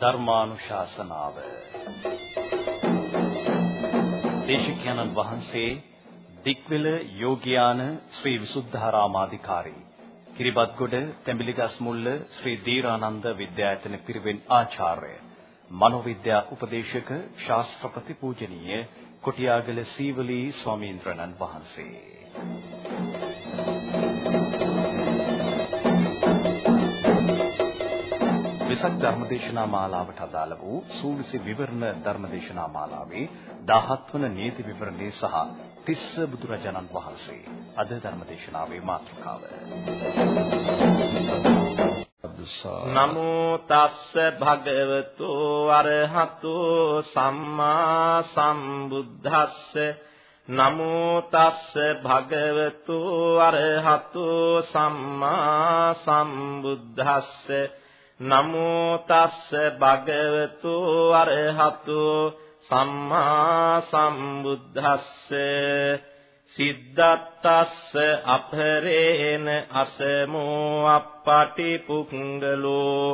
ධර්මානුශාසනාව. දේශිකානන් වහන්සේ දික්විල යෝග්‍යාන ශ්‍රී විසුද්ධාරාමාධිකාරී කිරිබත්ගොඩ තැඹිලිගස් මුල්ල ශ්‍රී දීරානන්ද විද්‍යායතන පිරිවෙන් ආචාර්ය මනෝවිද්‍යා උපදේශක ශාස්ත්‍රපති පූජනීය කොටියාගල සීවලී ස්වාමීන්ද්‍රණන් වහන්සේ. වෙසක් ධර්මදේශනා මාලාවට අදාළ වූ සූවිසි විවරණ ධර්මදේශනා මාලාවේ 17 වන නීති විවරණේ සහ තිස්ස බුදුරජාණන් වහන්සේ. අද ධර්මදේශනාවේ මාතෘකාව. නමෝ තස්ස භගවතු අරහතු සම්මා සම්බුද්දස්ස. නමෝ තස්ස භගවතු අරහතු සම්මා සම්බුද්දස්ස. නමෝ තස්ස භගවතු අරහතු සම්මා සම්බුද්දස්ස සිද්ධාත්තස්ස අපරේන අසමෝ අප්පටි පුංගලෝ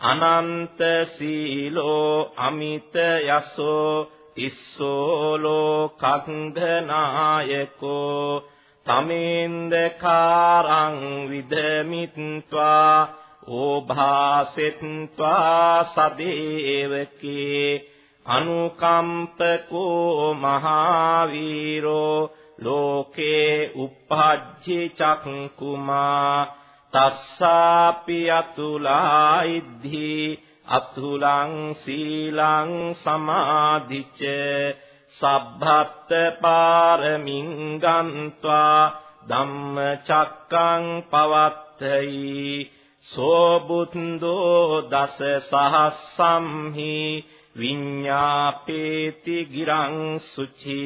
අනන්ත සීලෝ අමිත යසෝ ඉස්සෝ ලෝකංගනායකෝ තමේන්දකාරං විදමිත්වා ඕභාසෙත්වා සදේවකේ। අනුකම්පකෝ මහාවීරෝ ලෝකේ උප්පජ්ජි චක්කුමා। තස්සාපි අතුලා ඉද්ධි අතුලං සීලං සමාධිච। සබ්බත් පාරමින් ගන්්වා ධම්මචක්කං පවත්තයි। සෝ බුද්ධෝ දස සහස්සම්හි විඤ්ඤාපේති ගිරං සුචි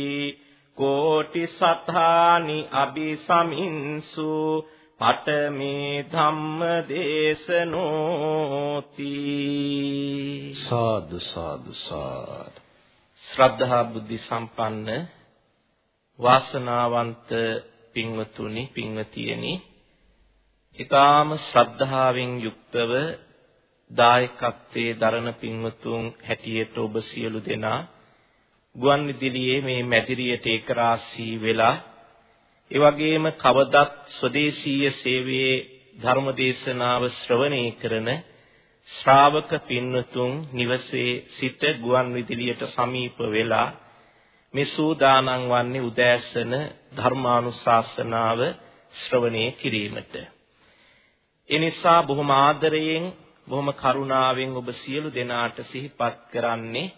කෝටි සතානි අபிසමින්සු පඨමේ ධම්ම දේශනෝති සාදු සාදු සාදු. ශ්‍රද්ධා බුද්ධ සම්පන්න වාසනාවන්ත පින්වතුනි පින්වතියනි ඊටාම ශ්‍රද්ධාවෙන් යුක්තව දායකත්වයේ දරන පින්වතුන් හැටියට ඔබ සියලු දෙනා ගුවන් විදුලියේ මේ මැදිරියට ඒකරාශී වෙලා ඒ වගේම කවදත් ස්වදේශීය සේවයේ ධර්මදේශනාව ශ්‍රවණය කරන ශ්‍රාවක පින්වතුන් නිවසේ සිට ගුවන් විදුලියට සමීප වෙලා මේ සූදානම් වන්නේ උදෑසන ධර්මානුශාසනාව ශ්‍රවණය කිරීමට. ඒ නිසා බොහොම ආදරයෙන් බොහොම කරුණාවෙන් ඔබ සියලු දෙනාට සිහිපත් කරන්නේ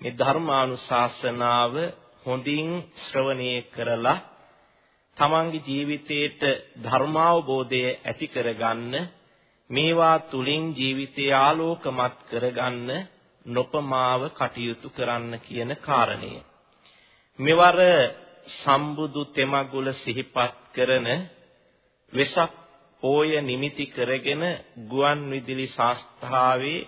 මේ ධර්මානුශාසනාව හොඳින් ශ්‍රවණය කරලා තමන්ගේ ජීවිතේට ධර්මාවබෝධය ඇති කරගන්න මේවා තුලින් ජීවිතය ආලෝකමත් කරගන්න නොපමාව කටයුතු කරන්න කියන කාරණය. මෙවර සම්බුදු තෙමගුල සිහිපත් කරන වෙසක් පෝය නිමිති කරගෙන ගුවන් විදුලි සංස්ථාවේ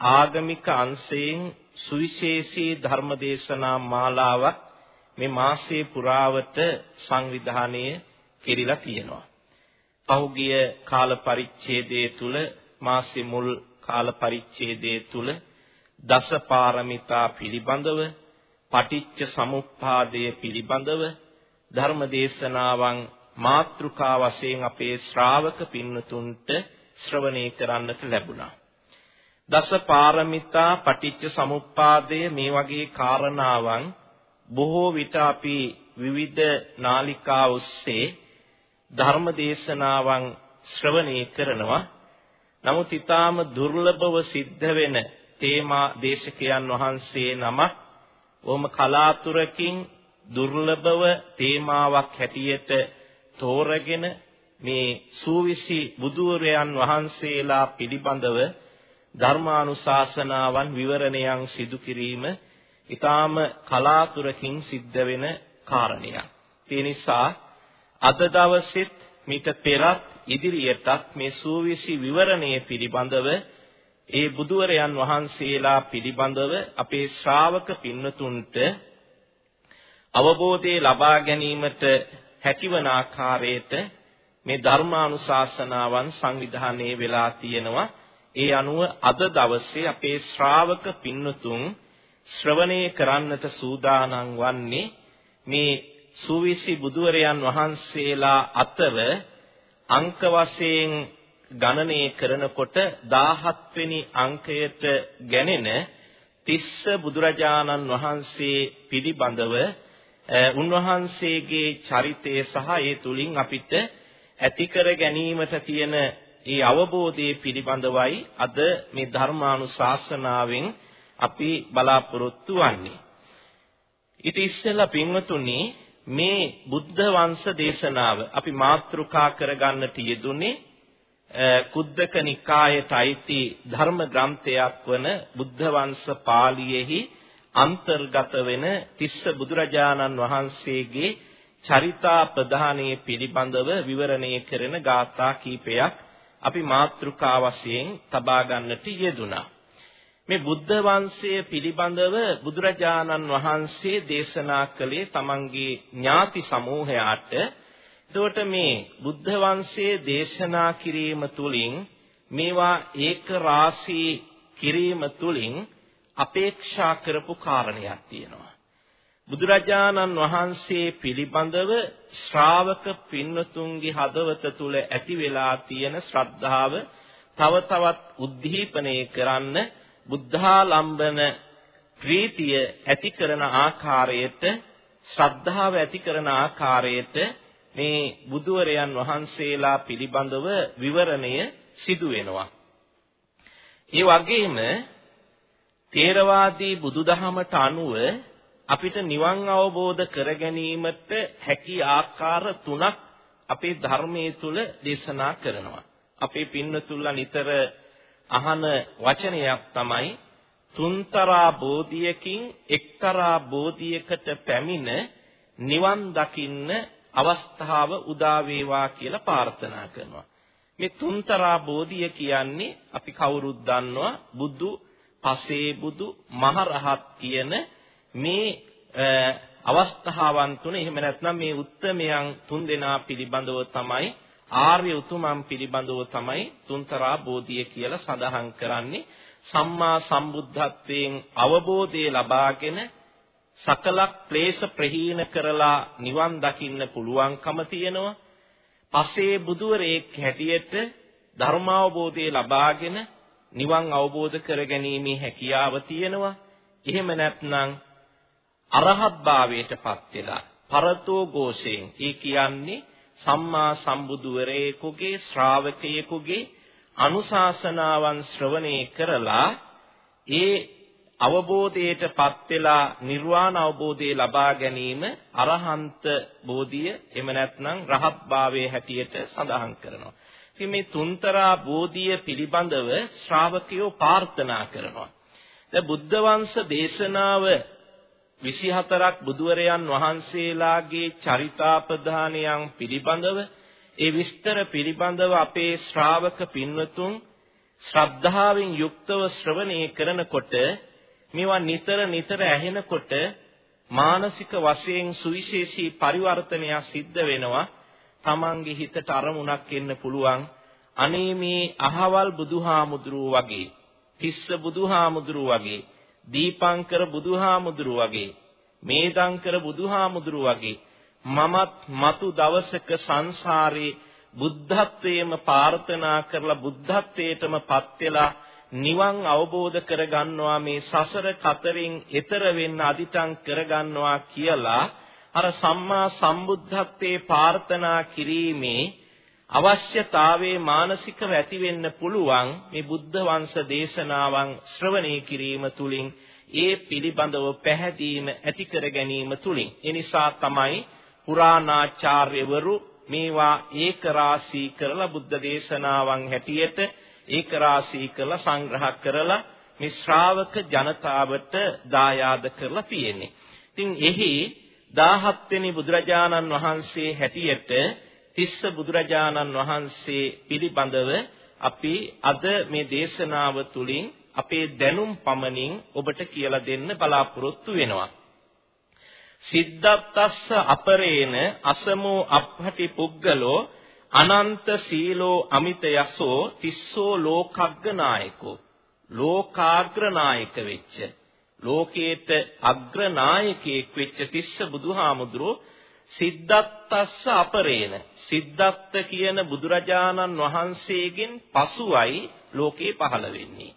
ආගමික අංශයෙන් සුවිශේෂී ධර්මදේශනා මාලාවක් මේ මාසයේ පුරාවට සංවිධානය කෙරිලා තියෙනවා. පහුගිය කාල පරිච්ඡේදයේ තුල මාසෙ මුල් කාල පරිච්ඡේදයේ තුල දස පාරමිතා පිළිබඳව පටිච්ච සමුප්පාදය පිළිබඳව ධර්මදේශනාවන් මාත්‍රිකා වශයෙන් අපේ ශ්‍රාවක පින්නතුන්ට ශ්‍රවණය කරන්නට ලැබුණා. දස පාරමිතා පටිච්ච සමුප්පාදය මේ වගේ කාරණාවන් බොහෝ විට අපි විවිධ නාලිකා ඔස්සේ ධර්ම දේශනාවන් ශ්‍රවණය කරනවා. නමුත් ඊටාම දුර්ලභව සිද්ධ වෙන තේමා දේශකයන් වහන්සේ නමක් ඔහොම කලාතුරකින් දුර්ලභව තේමාවක් හැටියට තෝරගෙන මේ සූවිසි බුදුරයන් වහන්සේලා පිළිබඳව ධර්මානුශාසනාවන් විවරණයන් සිදු කිරීම ඊටාම කලාතුරකින් සිද්ධ වෙන කාරණයක්. ඒ නිසා අද දවසෙත් මිට පෙරත් ඉදිරියටත් මේ සූවිසි විවරණය පිළිබඳව ඒ බුදුවරයන් වහන්සේලා පිළිබඳව අපේ ශ්‍රාවක පින්නතුන්ට අවබෝධය ලබා ගැනීමට හැකිවන ආකාරයට මේ ධර්මානුශාසනාවන් සංවිධානය වෙලා තියෙනවා. ඒ අනුව අද දවසේ අපේ ශ්‍රාවක පින්නතුන් ශ්‍රවණය කරන්නට සූදානම් වන්නේ මේ සූවිසි බුදුවරයන් වහන්සේලා අතර අංක වශයෙන් ගණනය කරනකොට 17 වෙනි අංකයට ගැනෙන තිස්ස බුදුරජාණන් වහන්සේ පිළිබඳව උන්වහන්සේගේ චරිතය සහ ඒ තුලින් අපිට ඇති කර ගැනීමට තියෙන ඒ අවබෝධයේ පිළිබඳවයි අද මේ ධර්මානුශාසනාවෙන් අපි බලාපොරොත්තු වෙන්නේ. ඊට ඉස්සෙල්ලා පින්වතුනි මේ බුද්ධ වංශ දේශනාව අපි මාතෘකා කරගන්නට යෙදුනේ කුද්දක නිකායට අයිති ධර්ම ග්‍රන්ථයක් වන බුද්ධ වංශ පාළියේහි අන්තර්ගත වෙන තිස්ස බුදුරජාණන් වහන්සේගේ චරිතා ප්‍රධානයේ පිළිබඳව විවරණය කරන ගාථා කීපයක් අපි මාතෘකා වශයෙන් තබා ගන්නට යෙදුනා. මේ බුද්ධ වංශය පිළිබඳව බුදුරජාණන් වහන්සේ දේශනා කළේ තමන්ගේ ඥාති සමූහයාට එතකොට මේ බුද්ධ වංශයේ දේශනා කිරීම තුළින් මේවා ඒක රාශී කිරීම තුළින් අපේක්ෂා කරපු කාරණයක් තියෙනවා. බුදුරජාණන් වහන්සේ පිළිබඳව ශ්‍රාවක පින්වතුන්ගේ හදවත තුල ඇති වෙලා තියෙන ශ්‍රද්ධාව තව තවත් උද්දීපනය කරන්න බුද්ධාලම්බන ප්‍රීතිය ඇති කරන ආකාරයට ශ්‍රද්ධාව ඇති කරන ආකාරයට මේ බුදුවරයන් වහන්සේලා පිළිබඳව විවරණය සිදු වෙනවා. ඒ වගේම තේරවාදී බුදුදහමට අනුව අපිට නිවන් අවබෝධ කර ගැනීමට හැකි ආකාර තුනක් අපේ ධර්මයේ තුල දේශනා කරනවා. අපේ පින්නතුල්ලා නිතර අහන වචනයක් තමයි තුන්තරා බෝධියකින් එක්තරා බෝධියකට පැමිණ නිවන් දකින්න අවස්ථාව උදා වේවා කියලා ප්‍රාර්ථනා කරනවා. මේ තුන්තරා බෝධිය කියන්නේ අපි කවුරුත් දන්නවා බුදු, පසේ බුදු, මහරහත් කියන මේ අවස්ථාවන් තුන එහෙම නැත්නම් මේ උත්තමයන් තුන් දෙනා පිළිබඳව තමයි ආර්ය උතුමන් පිළිබඳව තමයි තුන්තරා බෝධිය කියලා සඳහන් කරන්නේ සම්මා සම්බුද්ධත්වයෙන් අවබෝධය ලබාගෙන සකල ක්ලේශ ප්‍රහීන කරලා නිවන් දකින්න පුළුවන්කම තියෙනවා. පසේ බුදුවරයෙක් හැටියට ධර්මාවබෝධය ලබාගෙන නිවන් අවබෝධ කරගැනීමේ හැකියාව තියෙනවා. එහෙම නැත්නම් අරහත් භාවයටපත් වෙලා පරතෝ ഘോഷයෙන් ඒ කියන්නේ සම්මා සම්බුදුවරයෙකුගේ ශ්‍රාවකයෙකුගේ අනුශාසනාවන් ශ්‍රවණය කරලා ඒ අවබෝධයටපත් වෙලා නිර්වාණ අවබෝධය ලබා ගැනීම අරහන්ත බෝධිය එහෙම නැත්නම් රහත් භාවයේ හැටියට සඳහන් කරනවා. ඉතින් මේ තුන්තරා බෝධිය පිළිබඳව ශ්‍රාවකයෝ ප්‍රාර්ථනා කරනවා. දැන් බුද්ධ වංශ දේශනාව 24ක් බුදුවරයන් වහන්සේලාගේ චරිතාපදානයන් පිළිබඳව ඒ විස්තර පිළිබඳව අපේ ශ්‍රාවක පින්වතුන් ශ්‍රද්ධාවෙන් යුක්තව ශ්‍රවණය කරනකොට මේවා නිතර නිතර ඇහෙනකොට මානසික වශයෙන් සුවිශේෂී පරිවර්තනයක් සිද්ධ වෙනවා තමන්ගේ හිතට අරමුණක් එන්න පුළුවන්. අනේ මේ අහවල් බුදුහාමුදුරුව වගේ තිස්ස බුදුහාමුදුරුව වගේ දීපංකර බුදුහාමුදුරු වගේ මේදංකර බුදුහාමුදුරු වගේ මමත් මතු දවසක සංසාරේ බුද්ධත්වයේම ප්‍රාර්ථනා කරලා බුද්ධත්වයටම පත් වෙලා නිවන් අවබෝධ කරගන්නවා මේ සසර කතරින් එතර වෙන්න අදිටන් කරගන්නවා කියලා අර සම්මා සම්බුද්ධත්වයේ ප්‍රාර්ථනා කිරීමේ අවශ්‍යතාවයේ මානසිකව ඇති වෙන්න පුළුවන් මේ බුද්ධ වංශ දේශනාවන් ශ්‍රවණය කිරීම තුලින් ඒ පිළිබඳව පැහැදීම ඇති කර ගැනීම තුලින් ඒ නිසා තමයි පුරාණාචාර්යවරු මේවා ඒක රාශී කරලා බුද්ධ දේශනාවන් හැටියට ඒක රාශී කරලා සංග්‍රහ කරලා මේ ශ්‍රාවක ජනතාවට දායාද කරලා තියෙන්නේ. ඉතින් එහි 17 වෙනි බුදුරජාණන් වහන්සේ හැටියට තිස්ස බුදුරජාණන් වහන්සේ පිළිබඳව අපි අද මේ දේශනාව තුළින් අපේ දැනුම් පමණින් ඔබට කියලා දෙන්න බලාපොරොත්තු වෙනවා. සිද්ධාත්තස්ස අපරේන අසමෝ අපහටි පුග්ගලෝ අනන්ත සීලෝ අමිත යසෝ තිස්සෝ ලෝකග්ගනායකෝ ලෝකාග්‍රනායක වෙච්ච ලෝකේට අග්‍රනායකයෙක් වෙච්ච තිස්ස බුදුහාමුදුරෝ සිද්ධාත්තස්ස අපරේන සිද්ධාත්ත කියන බුදුරජාණන් වහන්සේගෙන් පසුවයි ලෝකේ පහළ වෙන්නේ.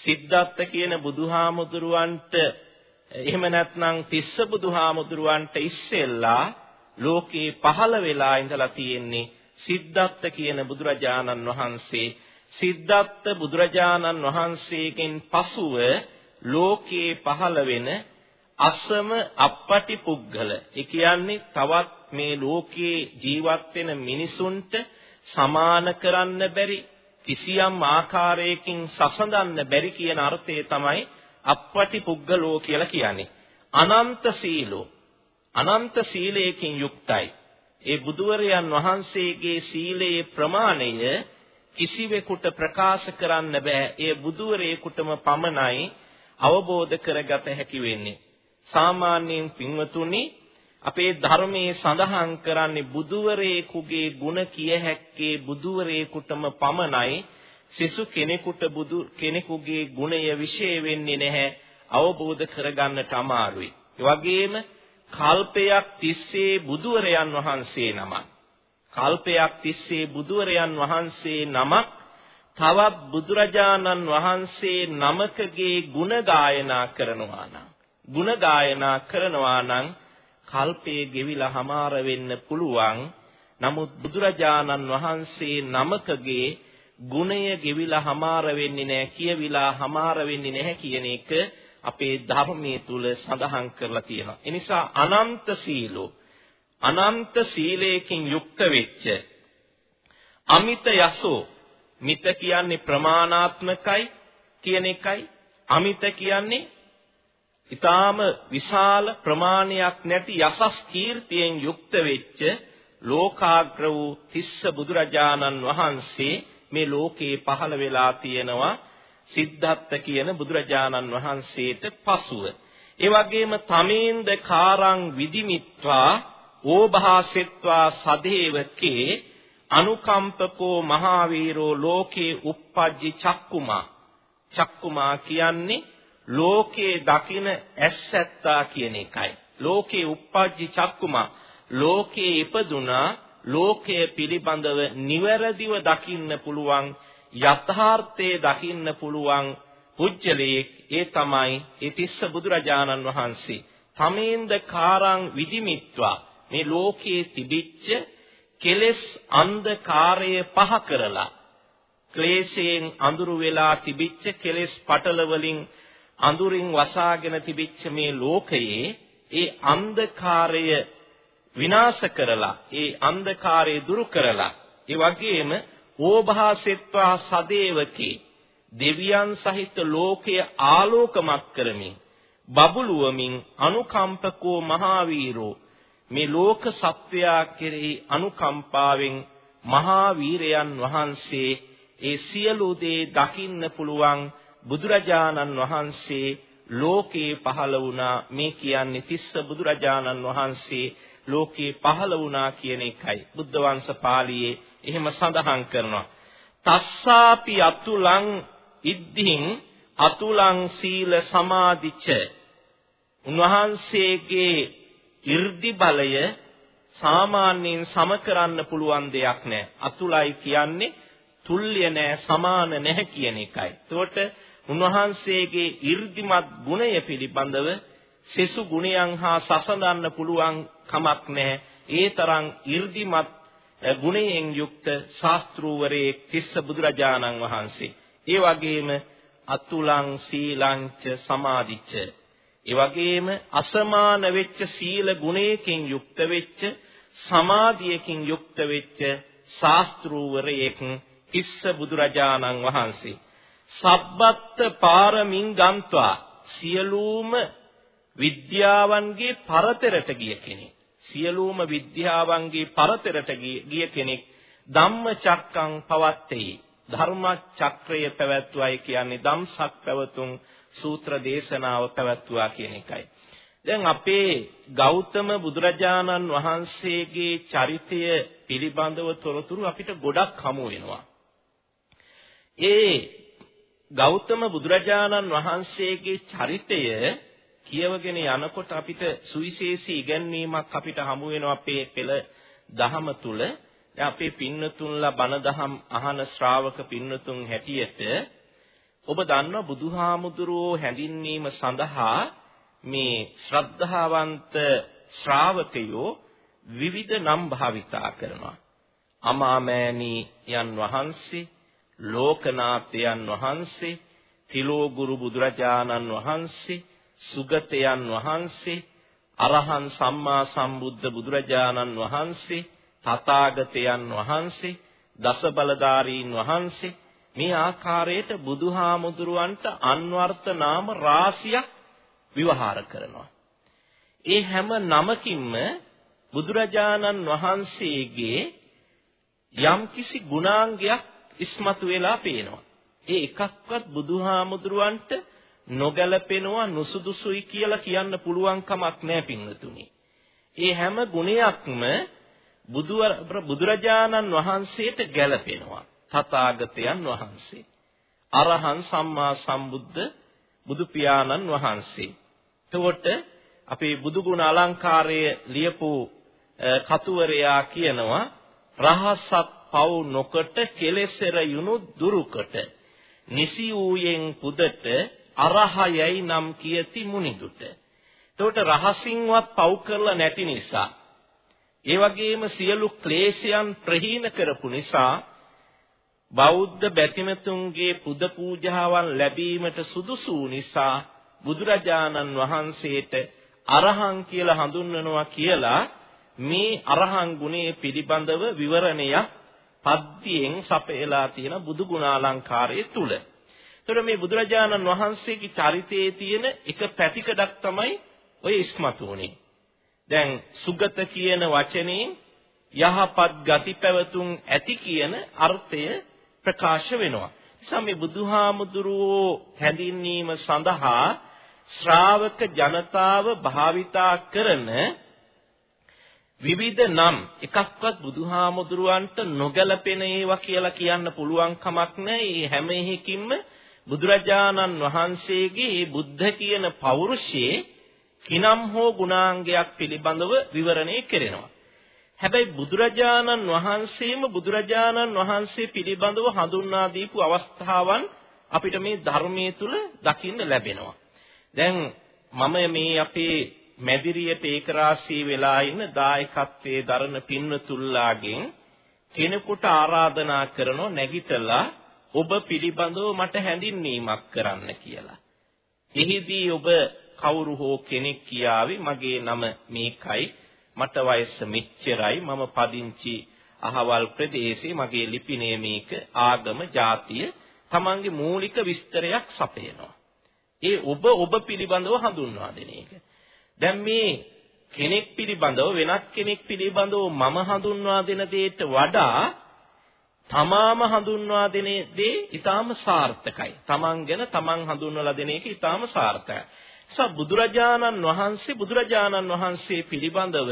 සිද්ධාත්ත කියන බුදුහාමුදුරුවන්ට එහෙම නැත්නම් තිස්ස බුදුහාමුදුරුවන්ට ඉස්සෙල්ලා ලෝකේ පහළ වෙලා ඉඳලා තියෙන්නේ සිද්ධාත්ත කියන බුදුරජාණන් වහන්සේ. සිද්ධාත්ත බුදුරජාණන් වහන්සේගෙන් පසුව ලෝකේ පහළ වෙන අසම අපපටි පුද්ගල. ඒ කියන්නේ තවත් මේ ලෝකේ ජීවත් වෙන මිනිසුන්ට සමාන කරන්න බැරි කිසියම් ආකාරයකින් සසඳන්න බැරි කියන අර්ථය තමයි අපපටි පුද්ගලෝ කියලා කියන්නේ. අනන්ත සීලෝ. අනන්ත සීලයකින් යුක්තයි. ඒ බුදුවරයන් වහන්සේගේ සීලයේ ප්‍රමාණය කිසිවෙකුට ප්‍රකාශ කරන්න බෑ. ඒ බුදුවරයෙකුටම පමණයි අවබෝධ කරගත හැකි වෙන්නේ. සාමාන්‍යයෙන් පින්වතුනි අපේ ධර්මයේ සඳහන් කරන්නේ බුදුවරයෙකුගේ ගුණ කිය හැක්කේ බුදුවරයෙකුටම පමණයි. සිසු කෙනෙකුට බුදු කෙනෙකුගේ ගුණය විශේෂ වෙන්නේ නැහැ. අවබෝධ කරගන්නට අමාරුයි. ඒ වගේම කල්පයක් තිස්සේ බුදුවරයන් වහන්සේ නමක් කල්පයක් තිස්සේ බුදුවරයන් වහන්සේ නමක් තවත් බුදුරජාණන් වහන්සේ නමකගේ ගුණ ගායනා කරනවා නම් ගුණ ගායනා කරනවා නම් කල්පයේ ගෙවිලා හමාර වෙන්න පුළුවන් නමුත් බුදුරජාණන් වහන්සේ නමකගේ ගුණය ගෙවිලා හමාර වෙන්නේ නැහැ කියවිලා හමාර වෙන්නේ නැහැ කියන එක අපේ ධර්මයේ තුල සඳහන් කරලා තියෙනවා. ඒ නිසා අනන්ත සීලෝ අනන්ත සීලයකින් යුක්ත වෙච්ච අමිත යසෝ මිත කියන්නේ ප්‍රමාණාත්මකයි කියන එකයි. අමිත කියන්නේ ඊටාම විශාල ප්‍රමාණයක් නැති යසස් කීර්තියෙන් යුක්ත වෙච්ච ලෝකාග්‍ර වූ තිස්ස බුදුරජාණන් වහන්සේ මේ ලෝකේ පහළ වෙලා තියෙනවා සිද්ධාත්ත කියන බුදුරජාණන් වහන්සේට පසුව. ඒ වගේම තමේන්ද කාරං විදිමිත්වා ඕභාසෙත්වා සදේවකේ අනුකම්පකෝ මහාවීරෝ ලෝකේ uppajji චක්කුමා චක්කුමා කියන්නේ ලෝකේ දකින ඇස්සැත්තා කියන එකයි. ලෝකේ uppajji චක්කුමා ලෝකේ ඉපදුනා ලෝකය පිළිබඳව නිවැරදිව දකින්න පුළුවන් යථාර්ථයේ දකින්න පුළුවන් පුජ්‍යලයේ ඒ තමයි ඒ තිස්ස බුදුරජාණන් වහන්සේ. තමේන්ද කාරං විදිමිත්වා. මේ ලෝකයේ තිබිච්ච කෙලෙස් අන්ධකාරය පහ කරලා ක්ලේශයෙන් අඳුරු වෙලා තිබිච්ච කෙලෙස් පටල වලින් අඳුරින් වසාගෙන තිබිච්ච මේ ලෝකයේ ඒ අන්ධකාරය විනාශ කරලා ඒ අන්ධකාරය දුරු කරලා ඒ වගේම ඕභාසෙත්වා සදේවකේ දෙවියන් සහිත ලෝකය ආලෝකමත් කරමින් බබළුවමින් අනුකම්පකෝ මහාවීරෝ මේ ලෝක සත්වයා කෙරෙහි අනුකම්පාවෙන් මහා වීරයන් වහන්සේ ඒ සියලු දේ දකින්න පුළුවන් බුදුරජාණන් වහන්සේ ලෝකේ පහළ වුණා. මේ කියන්නේ තිස්ස බුදුරජාණන් වහන්සේ ලෝකේ පහළ වුණා කියන එකයි. බුද්ධ වංශ පාළියේ එහෙම සඳහන් කරනවා. තස්සාපි අතුලං ඉද්ධින් අතුලං සීල සමාධිච. උන්වහන්සේගේ 이르දි බලය සාමාන්‍යයෙන් සම කරන්න පුළුවන් දෙයක් නෑ. අතුලයි කියන්නේ තුල්්‍ය නෑ සමාන නැහැ කියන එකයි. එතකොට උන්වහන්සේගේ 이르දිමත් ගුණය පිළිබඳව සෙසු ගුණයන් හා සසඳන්න පුළුවන් කමක් නැහැ. ඒ තරම් 이르දිමත් ගුණයෙන් යුක්ත ශාස්ත්‍රූවරයේ තිස්ස බුදුරජාණන් වහන්සේ. ඒ වගේම අතුලං සීලං සමාධිච්ච ඒ වගේම අසමාන වෙච්ච සීල ගුණයකින් යුක්ත වෙච්ච සමාධියකින් යුක්ත වෙච්ච ශාස්ත්‍රූවරයෙක් තිස්ස බුදුරජාණන් වහන්සේ. සබ්බත් පාරමින් ගන්්වා සියලුම විද්‍යාවන්ගේ පරතරට ගිය කෙනෙක්. සියලුම විද්‍යාවන්ගේ පරතරට ගිය කෙනෙක් ධම්මචක්කං පවත්තේ. ධර්ම චක්‍රය පැවැත්වයි කියන්නේ ධම්සක් පැවතුම් සූත්‍ර දේශනාව පැවැත්වුවා කියන එකයි. දැන් අපේ ගෞතම බුදුරජාණන් වහන්සේගේ චරිතය පිළිබඳව තොරතුරු අපිට ගොඩක් හමු වෙනවා. ඒ ගෞතම බුදුරජාණන් වහන්සේගේ චරිතය කියවගෙන යනකොට අපිට සුවිශේෂී ඉගැන්වීමක් අපිට හමු වෙනවා අපේ පෙළ දහම තුල. දැන් අපේ පින්නතුන්ලා බණ දහම් අහන ශ්‍රාවක පින්නතුන් හැටියට ඔබ දන්නවා බුදුහාමුදුරුවෝ හැඳින්වීම සඳහා මේ ශ්‍රද්ධාවන්ත ශ්‍රාවකයෝ විවිධ නම් භාවිතා කරනවා. අමාමෑණියන් වහන්සේ, ලෝකනාථයන් වහන්සේ, තිලෝගුරු බුදුරජාණන් වහන්සේ, සුගතයන් වහන්සේ, අරහන් සම්මා සම්බුද්ධ බුදුරජාණන් වහන්සේ, තථාගතයන් වහන්සේ, දස බලධාරීන් වහන්සේ මේ ආකාරයට බුදුහාමුදුරුවන්ට අන්වර්ථ නාම රාශියක් විවහාර කරනවා. ඒ හැම නමකින්ම බුදුරජාණන් වහන්සේගේ යම්කිසි ගුණාංගයක් ඉස්මතු වෙලා පේනවා. ඒ එකක්වත් බුදුහාමුදුරුවන්ට නොගැලපෙනවා නුසුදුසුයි කියලා කියන්න පුළුවන් කමක් නැහැ පින්වතුනි. ඒ හැම ගුණයක්ම බුදුරජාණන් වහන්සේට ගැලපෙනවා. තථාගතයන් වහන්සේ. අරහන් සම්මා සම්බුද්ධ බුදු පියාණන් වහන්සේ. එතකොට අපේ බුදු ගුණ අලංකාරය ලියපු කතුවරයා කියනවා රහසත් පව් නොකොට කෙලෙසර යුණු දුරුකොට නිසි වූයෙන් පුදට අරහයයි නම් කියති මුනිදුට. එතකොට රහසින්වත් පව් කරලා නැති නිසා ඒ වගේම සියලු ක්ලේශයන් ප්‍රහීන කරපු නිසා බෞද්ධ බැතිමතුන්ගේ පුද පූජාවන් ලැබීමට සුදුසු නිසා බුදුරජාණන් වහන්සේට අරහං කියලා හඳුන්වනවා කියලා මේ අරහං ගුණයේ පිළිබඳව විවරණයක් පද්‍යයෙන් සපයලා තියෙන බුදු ගුණාලංකාරයේ තුල. එතකොට මේ බුදුරජාණන් වහන්සේගේ චරිතයේ තියෙන එක පැතිකඩක් තමයි ඔය ඉස්මතු වුනේ. දැන් සුගත කියන වචනේ යහපත් ගති පැවතුම් ඇති කියන අර්ථය ප්‍රකාශ වෙනවා. නිසා මේ බුදුහාමුදුරුවෝ හැඳින්වීම සඳහා ශ්‍රාවක ජනතාව භාවිතා කරන විවිධ නම් එකක්වත් බුදුහාමුදුරුවන්ට නොගැලපෙන ඒවා කියලා කියන්න පුළුවන් කමක් නැහැ. මේ හැම එකකින්ම බුදුරජාණන් වහන්සේගේ මේ බුද්ධ කියන පෞරුෂයේ කිනම් හෝ ගුණාංගයක් පිළිබඳව විවරණය කෙරෙනවා. හැබැයි බුදුරජාණන් වහන්සේම බුදුරජාණන් වහන්සේ පිළිබඳව හඳුන්වා දීපු අවස්ථාවන් අපිට මේ ධර්මයේ තුල දකින්න ලැබෙනවා. දැන් මම මේ අපේ මැදිරියට ඒකරාශී වෙලා ඉන්න දායකත්වයේ දරන පින්නතුල්ලාගෙන් කෙනෙකුට ආරාධනා කරනෝ නැගිටලා ඔබ පිළිබඳව මට හැඳින්වීමක් කරන්න කියලා. එහිදී ඔබ කවුරු හෝ කෙනෙක් කියාවි මගේ නම මේකයි මට වයස මෙච්චරයි මම පදිංචි අහවල් ප්‍රදේශේ මගේ ලිපිනය මේක ආගම ජාතිය තමන්ගේ මූලික විස්තරයක් සපයනවා. ඒ ඔබ ඔබ පිළිබඳව හඳුන්වා දෙන එක. දැන් මේ කෙනෙක් පිළිබඳව වෙනත් කෙනෙක් පිළිබඳව මම හඳුන්වා දෙන දෙයට වඩා තමාම හඳුන්වා දෙන දේ ඊටාම සාර්ථකයි. තමන් ගැන තමන් හඳුන්වලා දෙන එක ඊටාම සාර්ථකයි. නිසා බුදුරජාණන් වහන්සේ බුදුරජාණන් වහන්සේ පිළිබඳව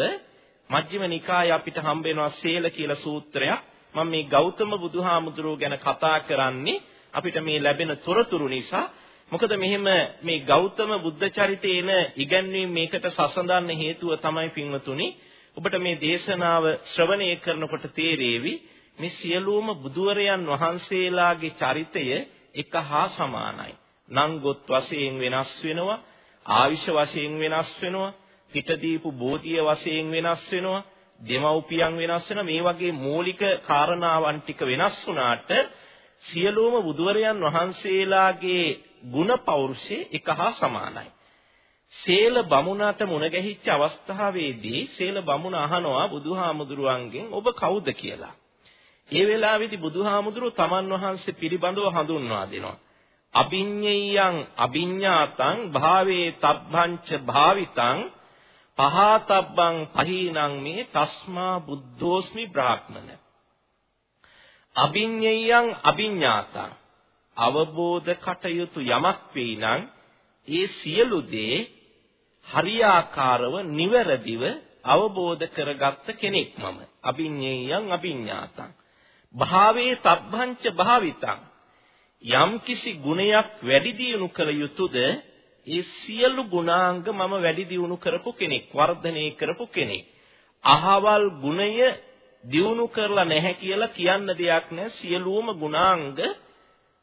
මජ්ක්‍ධිම නිකායේ අපිට හම්බ වෙනවා සේල කියලා සූත්‍රයක්. මම මේ ගෞතම බුදුහාමුදුරුව ගැන කතා කරන්නේ අපිට මේ ලැබෙන තොරතුරු නිසා. මොකද මෙහෙම මේ ගෞතම බුද්ධ චරිතේන ඉගැන්වීම මේකට සසඳන්න හේතුව තමයි පින්වතුනි ඔබට මේ දේශනාව ශ්‍රවණය කරනකොට තේරෙවි මේ සියලුම බුදුවරයන් වහන්සේලාගේ චරිතය එක හා සමානයි. නංගොත් වශයෙන් වෙනස් වෙනවා ආයුෂ වශයෙන් වෙනස් වෙනවා පිට දීපු බෝධිය වශයෙන් වෙනස් වෙනවා දෙමව්පියන් වෙනස් වෙන මේ වගේ මූලික කාරණාවන් ටික වෙනස් වුණාට සියලුම බුදුවරයන් වහන්සේලාගේ ගුණ පෞරුෂේ එක හා සමානයි. සේල බමුණට මුණ ගැහිච්ච අවස්ථාවේදී සේල බමුණ අහනවා බුදුහාමුදුරුවන්ගෙන් ඔබ කවුද කියලා. ඒ වෙලාවේදී බුදුහාමුදුරුව තමන් වහන්සේ පිළිබඳව හඳුන්වා දෙනවා. අභිඤ්ඤයං අභිඤ්ඤාතං භාවේ තබ්බංච භාවිතං පහතබ්බං පහීනං මේ තස්මා බුද්ධෝස්මි බ්‍රාහ්මන අභිඤ්ඤයං අභිඤ්ඤාතං අවබෝධ කටයුතු යමක් වේ නම් ඒ සියලු දේ හරියාකාරව නිවැරදිව අවබෝධ කරගත්ත කෙනෙක් මම. අභිඤ්ඤේයං අභිඤ්ඤාතං. භාවේ තබ්බංච භාවිතං. යම්කිසි ගුණයක් වැඩි දියුණු කළ යුතුයද ඒ සියලු ගුණාංග මම වැඩි දියුණු කරපු කෙනෙක් වර්ධනය කරපු කෙනෙක්. අහවල් ගුණය දියුණු කරලා නැහැ කියලා කියන්න දෙයක් නැහැ. සියලුම ගුණාංග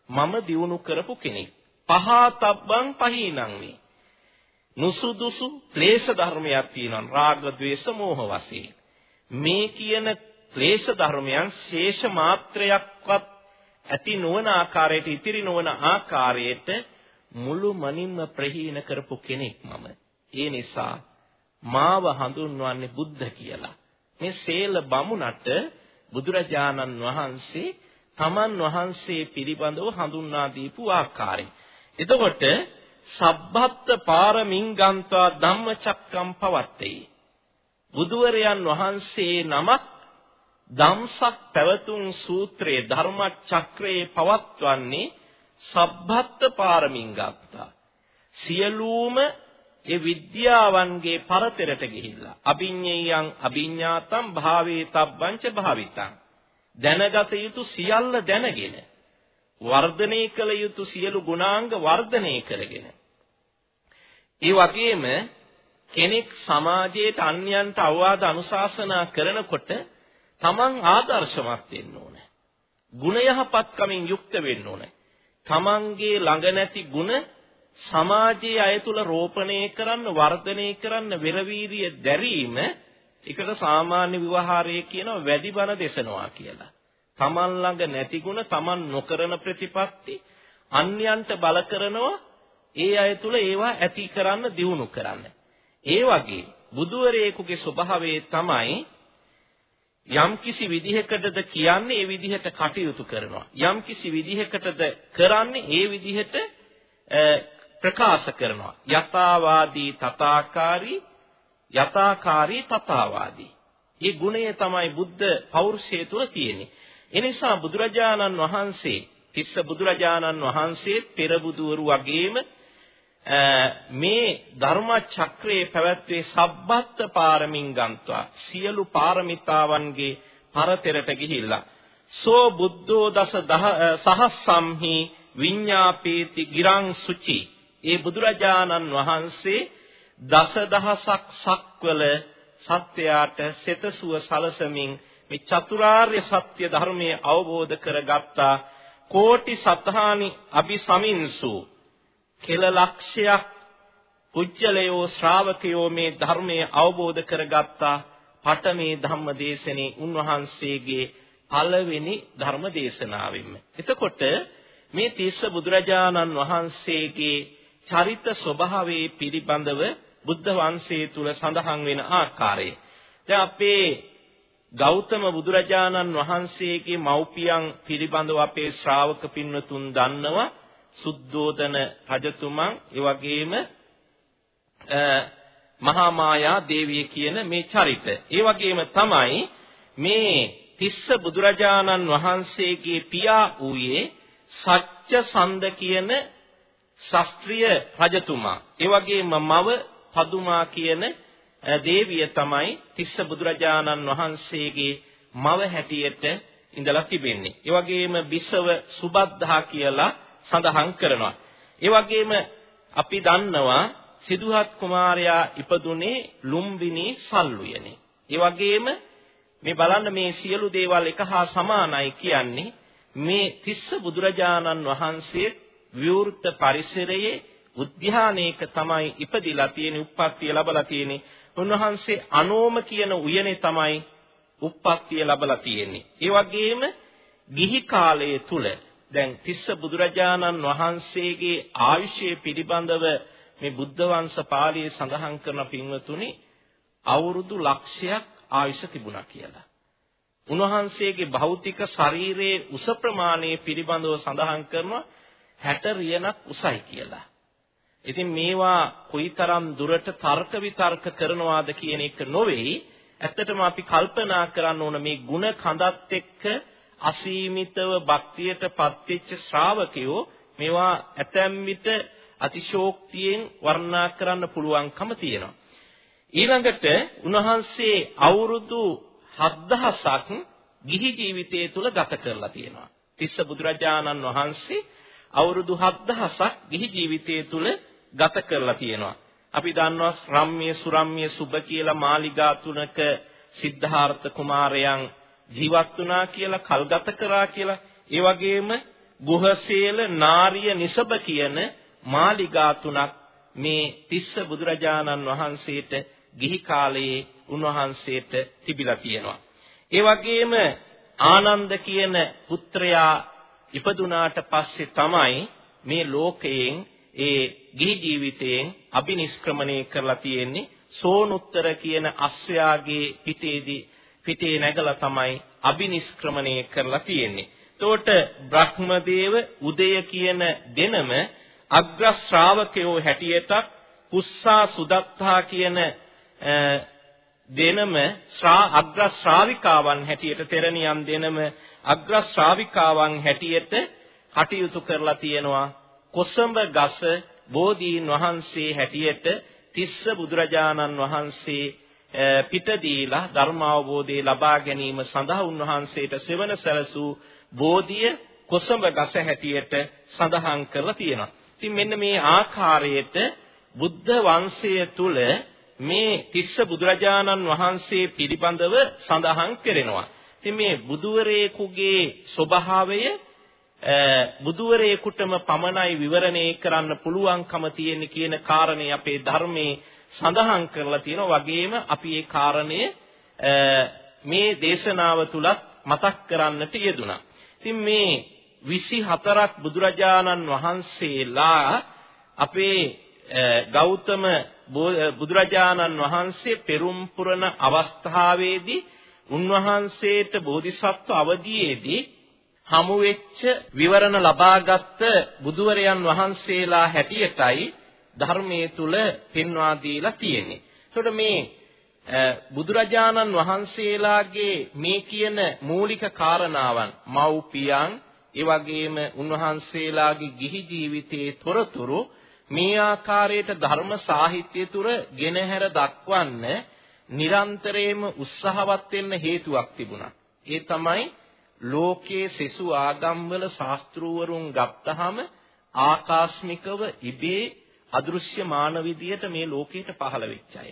මම දියුණු කරපු කෙනෙක්. පහතබ්බං පහීනං වේ. නුසුදුසු ක්ලේශ ධර්මයක් තියෙනවා. රාග ద్వේෂ මෝහ වශයෙන්. මේ කියන ක්ලේශ ධර්මයන් ශේෂ මාත්‍රයක්වත් ඇති නොවන ආකාරයට ඉතිරි නොවන ආකාරයට මුළු මනින්ම ප්‍රහීන කරපු කෙනෙක් මම ඒ නිසා මාව හඳුන්වන්නේ බුද්ධ කියලා මේ සේල බමුණට බුදුරජාණන් වහන්සේ තමන් වහන්සේ පිළිබඳව හඳුන්වා දීපු ආකාරය. එතකොට සබ්බත් පාරමින් ගන්වා ධම්මචක්කම් පවත්තේ. බුදුවරයන් වහන්සේ නමක් ධම්සක් පැවතුම් සූත්‍රයේ ධර්මචක්‍රයේ පවත්වන්නේ සබ්බත් පාරමින් ගත්තා. සියලුම ඒ විද්‍යාවන්ගේ පරතරට ගිහිල්ලා. අභිඤ්ඤයං අභිඤ්ඤාතං භාවේ තබ්බංච භාවිතං. දැනගත යුතු සියල්ල දැනගෙන වර්ධනය කළ යුතු සියලු ගුණාංග වර්ධනය කරගෙන. ඒ වගේම කෙනෙක් සමාජයට අන්‍යයන්ට අවවාද අනුශාසනා කරනකොට තමන් ආදර්ශමත් වෙන්න ඕනේ. ගුණ යහපත්කමින් යුක්ත වෙන්න ඕනේ. තමන්ගේ ළඟ නැති ගුණ සමාජයේ අය තුල රෝපණය කරන්න වර්ධනය කරන්න වෙරවීරිය දැරීම එකට සාමාන්‍ය විවහාරයේ කියන වැඩි බන දෙසනවා කියලා. තමන් ළඟ නැති ගුණ තමන් නොකරන ප්‍රතිපත්ති අන්‍යයන්ට බල කරනවා ඒ අය තුල ඒවා ඇති කරන්න දියුණු කරන්න. ඒ වගේ බුදුවරයෙකුගේ ස්වභාවය තමයි යම්කිසි විදිහකටද කියන්නේ ඒ විදිහට කටයුතු කරනවා. යම්කිසි විදිහකටද කරන්නේ ඒ විදිහට ප්‍රකාශ කරනවා. යථාවාදී තථාකාරී යථාකාරී තථාවාදී. මේ ගුණය තමයි බුද්ධ පෞරුෂය තුල තියෙන්නේ. එනිසා බුදුරජාණන් වහන්සේ තිස්ස බුදුරජාණන් වහන්සේ පෙර බුදුවරු වගේම මේ ධර්ම චක්‍රයේ පැවැත්වේ සබ්බත් පාරමින් ගන්නවා සියලු පාරමිතාවන්ගේ පරතරට ගිහිල්ලා. සෝ බුද්ධෝ දස සහස්සම්හි විඤ්ඤාපේති ගිරං සුචි. ඒ බුදුරජාණන් වහන්සේ දසදහසක් සක්වල සත්‍යයට සෙතසුව සලසමින් මේ චතුරාර්ය සත්‍ය ධර්මයේ අවබෝධ කරගත්තා. කෝටි සතහානි අபிසමින්සු. කෙල ලක්ෂයක් පුජ්‍යලයෝ ශ්‍රාවකයෝ මේ ධර්මයේ අවබෝධ කරගත්තා පඨමේ ධම්ම දේශනේ උන්වහන්සේගේ පළවෙනි ධර්ම දේශනාවෙන්ම. එතකොට මේ තිස්ස බුදුරජාණන් වහන්සේගේ චරිත ස්වභාවයේ පිළිබඳව බුද්ධ වංශයේ තුල සඳහන් වෙන ආකාරය. දැන් අපේ ගෞතම බුදුරජාණන් වහන්සේගේ මව්පියන් පිළිබඳව අපේ ශ්‍රාවක පින්වතුන් දන්නවා සුද්ධෝදන රජතුමන් ඒ වගේම මහා මායා දේවිය කියන මේ චරිත. ඒ වගේම තමයි මේ තිස්ස බුදුරජාණන් වහන්සේගේ පියා ඌයේ සත්‍ය සඳ කියන ශාස්ත්‍රීය රජතුමා. ඒ වගේම මව පදුමා කියන දේවිය තමයි තිස්ස බුදුරජාණන් වහන්සේගේ මව හැටියට ඉඳලා තිබෙන්නේ. ඒ වගේම බිසව සුබද්ධා කියලා සඳහන් කරනවා. ඒ වගේම අපි දන්නවා සිදුහත් කුමාරයා ඉපදුනේ ලුම්බිනි සල්ුයනේ. ඒ වගේම මේ බලන්න මේ සියලු දේවල් එක හා සමානයි කියන්නේ මේ තිස්ස බුදුරජාණන් වහන්සේ විවෘත පරිසරයේ උද්‍යානයක තමයි ඉපදිලා තියෙන්නේ උප්පත්තිය ලැබලා තියෙන්නේ. උන්වහන්සේ අනෝම කියන උයනේ තමයි උප්පත්තිය ලැබලා තියෙන්නේ. ඒ වගේම ගිහි කාලයේ තුල දැන් තිස්ස බුදුරජාණන් වහන්සේගේ ආයුෂය පිළිබඳව මේ බුද්ධ වංශ පාළියේ සඳහන් කරන පින්වතුනි අවුරුදු ලක්ෂයක් ආයුෂ තිබුණා කියලා. උන්වහන්සේගේ භෞතික ශරීරයේ උස ප්‍රමාණය පිළිබඳව සඳහන් කරනවා 60 රියනක් උසයි කියලා. ඉතින් මේවා කොයිතරම් දුරට තර්ක විතර්ක කරනවාද කියන එක නොවේ. ඇත්තටම අපි කල්පනා කරන්න ඕන මේ ಗುಣ කඳත් එක්ක අසීමිතව භක්තියට පත්වෙච්ච ශ්‍රාවකයෝ මේවා ඇතැම් විට අතිශෝක්තියෙන් වර්ණනා කරන්න පුළුවන්කම තියෙනවා. ඊළඟට උන්වහන්සේ අවුරුදු 7000ක් ගිහි ජීවිතය තුල ගත කරලා තියෙනවා. තිස්ස බුදුරජාණන් වහන්සේ අවුරුදු 7000ක් ගිහි ජීවිතය තුල ගත කරලා තියෙනවා. අපි දන්නවා රම්ම්‍ය සුරම්‍ය සුබ කියලා මාලිගා තුනක සිද්ධාර්ථ කුමාරයන් ජීවත් වුණා කියලා කල්ගත කරා කියලා ඒ වගේම ගුහසේල නාරිය නිසබ කියන මාලිගා තුනක් මේ තිස්ස බුදුරජාණන් වහන්සේට ගිහි කාලයේ උන්වහන්සේට තිබිලා තියෙනවා. ඒ වගේම ආනන්ද කියන පුත්‍රයා ඉපදුනාට පස්සේ තමයි මේ ලෝකයෙන් ඒ ගිහි ජීවිතයෙන් අබිනිෂ්ක්‍රමණය කරලා තියෙන්නේ සෝනුත්තර කියන අස්වැයාගේ පිටේදී පිටේ නැගලා තමයි අබිනිෂ්ක්‍රමණය කරලා තියෙන්නේ. එතකොට බ්‍රහ්මදේව උදය කියන දෙනම අග්‍ර ශ්‍රාවකයෝ හැටියට පුස්සා සුදත්තා කියන දෙනම ශ්‍රා අග්‍ර ශ්‍රාවිකාවන් හැටියට තෙරණියන් දෙනම අග්‍ර ශ්‍රාවිකාවන් හැටියට කටයුතු කරලා තියෙනවා කොසඹ ගස බෝධීන් වහන්සේ හැටියට තිස්ස බුදුරජාණන් වහන්සේ පිට දීලා ධර්ම අවබෝධය ලබා ගැනීම සඳහා උන්වහන්සේට සෙවන සැලසූ බෝධිය කොසඹ ගස හැටියට සඳහන් කරලා තියෙනවා. ඉතින් මෙන්න මේ ආකාරයට බුද්ධ වංශය තුල මේ තිස්ස බුදුරජාණන් වහන්සේ පිළිබඳව සඳහන් කරනවා. ඉතින් මේ බුදුවරයෙකුගේ ස්වභාවය බුදුවරයෙකුටම පමණයි විවරණය කරන්න පුළුවන්කම තියෙන කියන කාරණේ අපේ ධර්මයේ සඳහන් කරලා තියෙනවා වගේම අපි ඒ කාරණය මේ දේශනාව තුලත් මතක් කරන්නට යෙදුණා. ඉතින් මේ 24ක් බුදුරජාණන් වහන්සේලා අපේ ගෞතම බුදුරජාණන් වහන්සේ පෙරුම් පුරන අවස්ථාවේදී උන්වහන්සේට බෝධිසත්ව අවදීයේදී හමු වෙච්ච විවරණ ලබාගත් බුදුවරයන් වහන්සේලා හැටියටයි ධර්මයේ තුල පෙන්වා දීලා තියෙන්නේ. එතකොට මේ බුදුරජාණන් වහන්සේලාගේ මේ කියන මූලික කාරණාවන් මව්පියන් ඒ වගේම උන්වහන්සේලාගේ ගිහි ජීවිතයේ තොරතුරු මේ ආකාරයට ධර්ම සාහිත්‍ය තුර ගෙනහැර දක්වන්න නිරන්තරයෙන්ම උත්සාහවත් වෙන්න හේතුවක් තිබුණා. ඒ තමයි ලෝකයේ සෙසු ආගම්වල ශාස්ත්‍රූවරුන් ගත්තහම ආකාස්මිකව ඉබේ අදෘශ්‍යමාන විදියට මේ ලෝකයට පහළ වෙච්ච අය.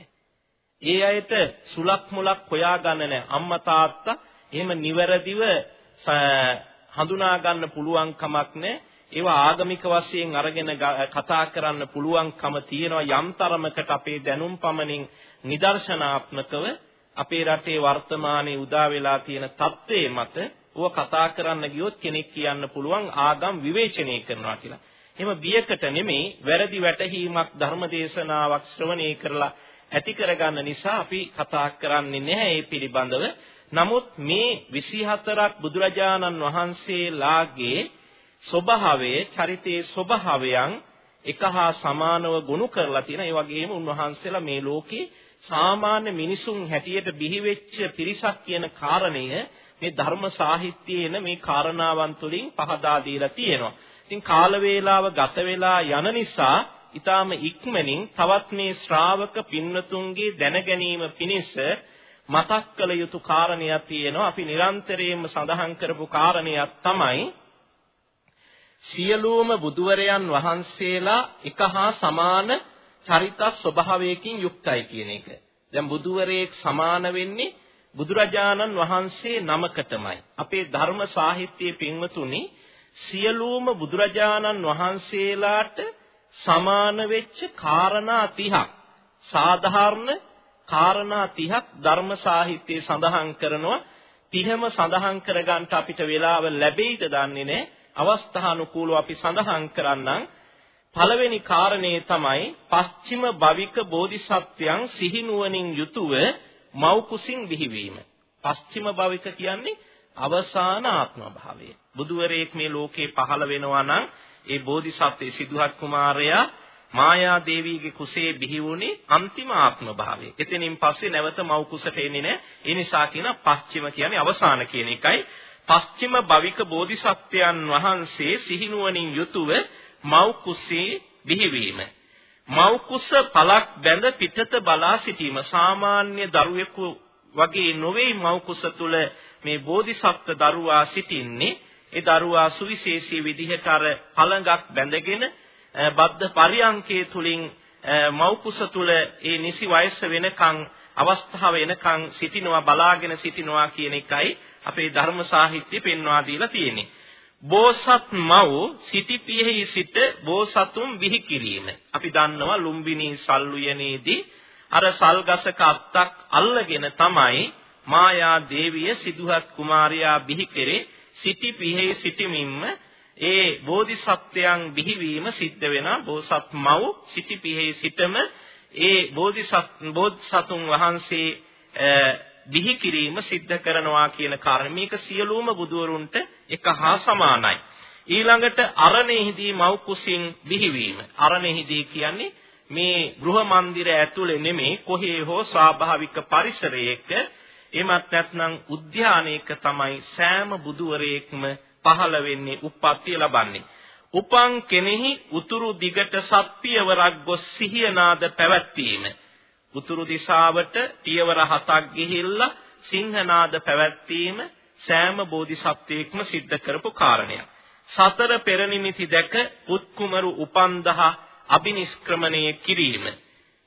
ඒ අයට සුලක් මුලක් හොයාගන්න නැහැ. අම්මා තාත්තා එහෙම නිවැරදිව හඳුනා ගන්න පුළුවන් කමක් නැහැ. ඒවා ආගමික වශයෙන් අරගෙන කතා කරන්න පුළුවන්කම තියෙනවා යම් තරමකට අපේ දැනුම් පමණින් නිදර්ශනාත්මකව අපේ රටේ වර්තමානයේ උදා වෙලා තියෙන தત્ත්වයේ මත ඌව කතා කරන්න ගියොත් කෙනෙක් කියන්න පුළුවන් ආගම් විවේචනය කරනවා කියලා. එහෙම බියකට නෙමෙයි වැරදි වැටහීමක් ධර්මදේශනාවක් ශ්‍රවණය කරලා ඇති කරගන්න නිසා අපි කතා කරන්නේ නැහැ මේ පිළිබඳව. නමුත් මේ 24ක් බුදුරජාණන් වහන්සේලාගේ ස්වභාවයේ චරිතයේ ස්වභාවයන් එක හා සමානව ගොනු කරලා තියෙන ඒ වගේම උන්වහන්සේලා මේ ලෝකේ සාමාන්‍ය මිනිසුන් හැටියට බිහි වෙච්ච පිරිසක් කියන කාරණය මේ ධර්ම සාහිත්‍යයේන මේ කාරණාවන් තුලින් පහදා දීලා තියෙනවා. ඉතින් කාල වේලාව ගත වෙලා යන නිසා ඊටාම ඉක්මනින් තවත් මේ ශ්‍රාවක පින්නතුන්ගේ දැන ගැනීම පිණිස මතක් කළ යුතු කාරණයක් තියෙනවා. අපි නිරන්තරයෙන්ම සඳහන් කරපු කාරණයක් තමයි සියලුම බුදුවරයන් වහන්සේලා එක හා සමාන චරිත ස්වභාවයකින් යුක්තයි කියන එක. දැන් බුදුවරයෙක් සමාන වෙන්නේ බුදුරජාණන් වහන්සේ නමකටමයි. අපේ ධර්ම සාහිත්‍යයේ පින්වතුනි සියලුම බුදුරජාණන් වහන්සේලාට සමාන වෙච්ච කාරණා 30ක් සාධාරණ කාරණා 30ක් ධර්ම සාහිත්‍යයේ සඳහන් කරනවා. 30ම සඳහන් කරගන්න අපිට වෙලාව ලැබෙයිද දන්නේ නැහැ අවස්ථානුකූලව අපි සඳහන් කරන්නම්. පළවෙනි කාරණේ තමයි පස්චිම භවික බෝධිසත්වයන් සිහිනුවණින් යුතුව මව් කුසින් බිහිවීම. පස්චිම භවික කියන්නේ අවසාන ආත්ම භාවය. බුදුවරයෙක් මේ ලෝකේ පහළ වෙනවා නම් ඒ බෝධිසත්වයේ සිදුහත් කුමාරයා මායා දේවීගේ කුසේ බිහි වුණේ අන්තිම ආත්ම භාවයේ. එතනින් පස්සේ නැවත මව් කුසට එන්නේ නැහැ. ඒ නිසා කියන පස්චිම කියන්නේ අවසාන කියන එකයි. පස්චිම භවික බෝධිසත්වයන් වහන්සේ සිහිනුවණින් යුතුව මව් කුසේ බිහිවීම මව් කුස පලක් බැඳ පිටත බලා සිටීම සාමාන්‍ය දරුවෙකු වගේ නොවේ මව් කුස තුල මේ බෝධිසත්ව දරුවා සිටින්නේ ඒ දරුවා සුවිශේෂී විදිහට අර පළඟක් බැඳගෙන බද්ධ පරියංකයේ තුලින් මව් කුස තුල ඒ නිසි වයස වෙනකන් අවස්ථාව වෙනකන් සිටිනවා බලාගෙන සිටිනවා කියන එකයි අපේ ධර්ම සාහිත්‍ය පෙන්වා දීලා තියෙන්නේ. බෝසත් මව් සිටිපියෙහි සිට බෝසතුන් විහි කිරීම. අපි දන්නවා ලුම්බිනී සල්ුයනේදී අර සල්ගසක අත්තක් අල්ලගෙන තමයි මායා දේවිය සිදුහත් කුමාරයා බිහි කෙරේ සිටිපියෙහි සිටමින්ම ඒ බෝධිසත්වයන් බිහිවීම සිද්ධ වෙන බෝසත් මව් සිටිපියෙහි සිටම ඒ බෝධිසත් බෝධිසතුන් වහන්සේ බිහි කිරීම සිද්ධ කරනවා කියන කාරණේ මේක සියලුම බුදුවරුන්ට එක හා සමානයි. ඊළඟට අරණෙහිදී මව් කුසින් බිහිවීම. අරණෙහිදී කියන්නේ මේ ගෘහ මන්දිර ඇතුලේ නෙමේ කොහේ හෝ ස්වාභාවික පරිසරයක එමත් නැත්නම් උද්‍යානයක තමයි සෑම බුදුවරයෙක්ම පහළ වෙන්නේ උප්පත්තිය ලබන්නේ. උපං කෙනෙහි උතුරු දිගට සත්පියවරක් ගොස් සිහියනාද පැවැත්වීම. උතුරු දිශාවට පියවර හතක් ගිහිල්ලා සිංහනාද පැවැත්වීම සෑම බෝධිසත්වයෙක්ම සිද්ධ කරපු කාරණයක්. සතර පෙරනිමිති දැක උත්කුමරු උපන්දහ අබිනිෂ්ක්‍රමණය කිරීම.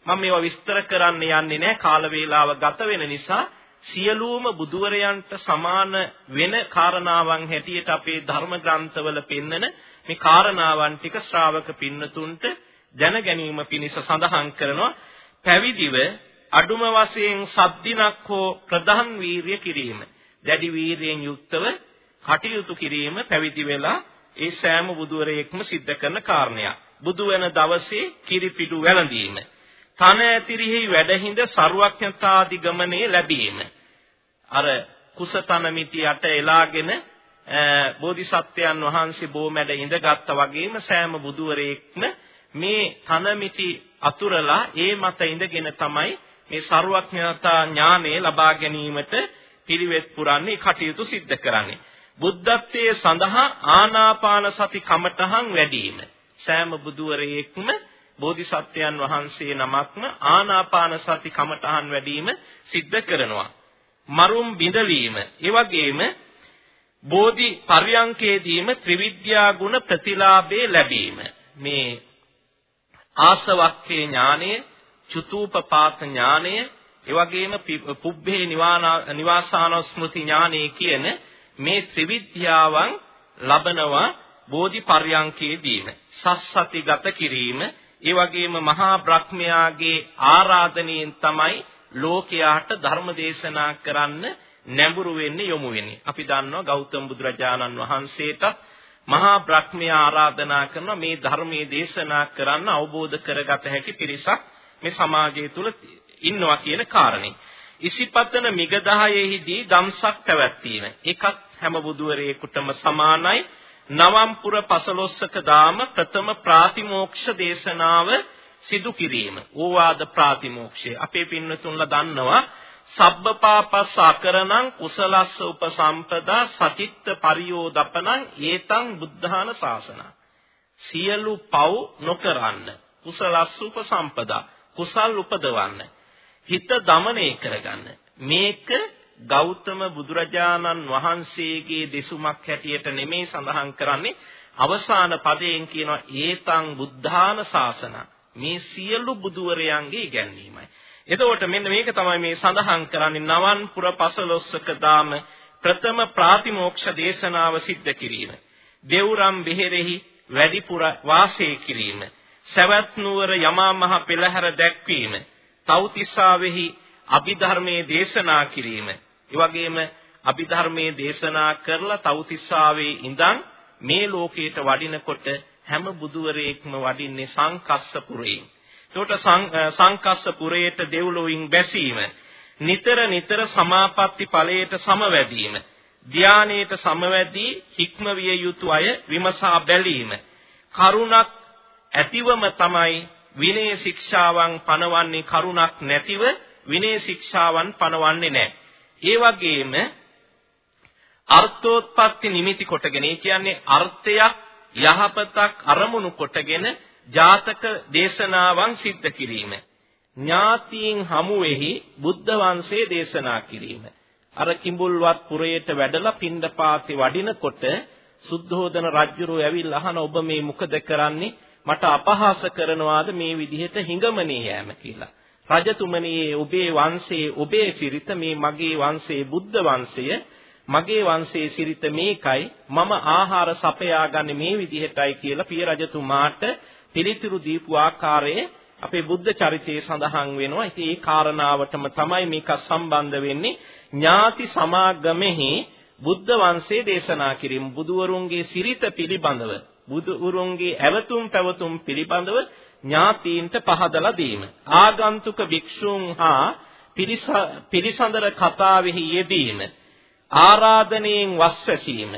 මම මේවා විස්තර කරන්න යන්නේ නැහැ කාල වේලාව ගත වෙන නිසා සියලුම බුදුවරයන්ට සමාන වෙන කාරණාවන් හැටියට අපේ ධර්ම ග්‍රන්ථවල පෙන්නන මේ කාරණාවන් ටික ශ්‍රාවක පින්නතුන්ට දැන ගැනීම පිණිස සඳහන් කරනවා පැවිදිව අඩුම වශයෙන් සද්දිනක් හෝ ප්‍රධාන වීරිය කිරීම. දැඩි වීරියෙන් යුක්තව කටයුතු කිරීම පැවිදි වෙලා ඒ සෑම බුදුවරයෙක්ම සිද්ධ කරන කාරණයක්. බුදු වෙන දවසේ කිරිපිඩු වැළඳීම. තන ඇතිරිහි වැඩහිඳ ਸਰුවක්ඥතාදි ගමනේ ලැබීම. අර කුසතන මිතියට එලාගෙන බෝධිසත්වයන් වහන්සේ බෝමැඩ ඉඳගත්ta වගේම සෑම බුදුවරයෙක්ම මේ තන මිති අතුරලා ඒ මත ඉඳගෙන තමයි මේ ਸਰුවක්ඥතා ඥානය ලබා ගැනීමට පිළිවෙත් පුරන්නේ කටයුතු සිද්ධ කරන්නේ. බුද්ධත්වයේ සඳහා ආනාපාන සති කමඨහන් වැඩි වීම. සෑම බුදුවරයෙක්ම බෝධිසත්වයන් වහන්සේ නමක්ම ආනාපාන සති කමඨහන් වැඩිම සිද්ධ කරනවා. මරුම් බිඳවීම ඒ වගේම බෝධි පර්යංකේදීම ත්‍රිවිද්‍යා ගුණ ප්‍රතිලාභේ ලැබීම මේ ආසවක්ඛේ ඥානය, චුතූපපාත ඥානය, ඒ වගේම පුබ්බේ නිවාසාන ස්මෘති ඥානය කියන මේ ත්‍රිවිද්‍යාවන් ලබනවා බෝධි පර්යංකයේදීම. සස්සති ගත කිරීම, ඒ වගේම මහා බ්‍රහ්මයාගේ ආරාධනයෙන් තමයි ලෝකයාට ධර්ම දේශනා කරන්න නැඹුරු වෙන්නේ යොමු වෙන්නේ. අපි දන්නවා ගෞතම බුදුරජාණන් වහන්සේට මහා බ්‍රහ්මයා ආරාධනා කරන මේ ධර්මයේ දේශනා කරන්න අවබෝධ කරගත හැකි පිරිසක් මේ සමාජය තුල ඉන්නවා කියන කාරණේ. ඉසිපතන මිගදහයෙහිදී දම්සක් පැවැත්වීම. ඒකත් හැම බුදුවරයෙකුටම සමානයි. නවම්පුර පසළොස්සක දාම ප්‍රථම ප්‍රාතිමෝක්ෂ දේශනාව සිදු කිරීම. ඕවාද ප්‍රාතිමෝක්ෂය. අපේ පින්නතුන්ලා දන්නවා සබ්බපාපස්ස අකරණං කුසලස්ස උපසම්පදා සතිත්ත පරියෝදපනං ඒතං බුද්ධාන ශාසන. සියලු පව් නොකරන්න. කුසලස්ස උපසම්පදා. කුසල් උපදවන්න. හිත දමනය කරගන්න. මේක ගෞතම බුදුරජාණන් වහන්සේගේ දෙසුමක් හැටියට නෙමෙයි සඳහන් කරන්නේ අවසාන පදයෙන් කියනවා ඒතං බුද්ධාන ශාසන මේ සියලු බුදුවරයන්ගේ ඉගැන්වීමයි එතකොට මෙන්න මේක තමයි මේ සඳහන් කරන්නේ නවන් පුර පසළොස්වක දාම ප්‍රථම ප්‍රාතිමෝක්ෂ දේශනාව සිද්ධ කිරීම. දෙව්රම් බෙහෙරෙහි වැඩිපුර වාසය කිරීම. සවැත් නුවර යමා මහ පෙළහැර දැක්වීම. තව්තිස්සාවෙහි අභිධර්මයේ දේශනා කිරීම. ඒ වගේම අභිධර්මයේ දේශනා කරලා තව්තිස්සාවේ ඉඳන් මේ ලෝකයට වඩිනකොට හැම බුදුවරයෙක්ම වඩින්නේ සංකස්සපුරයෙන්. එතකොට සංකස්ස පුරේට දෙව්ලොවින් බැසීම නිතර නිතර සමාපatti ඵලයට සමවැදීම ධානයේට සමවැදී හික්ම විය යුතු අය විමසා බැලීම කරුණක් ඇතිවම තමයි විනය ශික්ෂාවන් පනවන්නේ කරුණක් නැතිව විනය ශික්ෂාවන් පනවන්නේ නැහැ. ඒ වගේම අර්ථෝත්පත්ති නිමිති කොටගෙන ඒ කියන්නේ අර්ථයක් යහපතක් අරමුණු කොටගෙන ජාතක දේශනාවන් සිද්ධ කිරීම. ඥාතීන් හමුවේහි බුද්ධ වංශයේ දේශනා කිරීම. අර කිඹුල්වත් පුරයට වැඩලා පින්ඩපාතේ වඩිනකොට සුද්ධෝදන රජුරෝ ඇවිල්ලා අහන ඔබ මේ මොකද කරන්නේ? මට අපහාස කරනවාද මේ විදිහට හිඟමනේ යෑම කියලා. රජතුමනි ඔබේ වංශයේ ඔබේ සිරිත මේ මගේ වංශයේ බුද්ධ වංශය මගේ වංශයේ සිරිත මේකයි මම ආහාර සපයාගන්නේ මේ විදිහටයි කියලා පිය රජතුමාට පිළිතුරු දීපු ආකාරයේ අපේ බුද්ධ චරිතයේ සඳහන් වෙනවා. ඉතින් ඒ කාරණාවටම තමයි මේක සම්බන්ධ වෙන්නේ. ඥාති සමාගමෙහි බුද්ධ වංශයේ දේශනා කිරීම බුදුවරුන්ගේ සිරිත පිළිබඳව බුදුවරුන්ගේ ඇවතුම් පැවතුම් පිළිබඳව ඥාතීන්ට පහදලා දීම. ආගන්තුක භික්ෂූන් හා පිරිසඳර කතාවෙහි යෙදීම. ආරාධනයෙන් වස්වැසීම.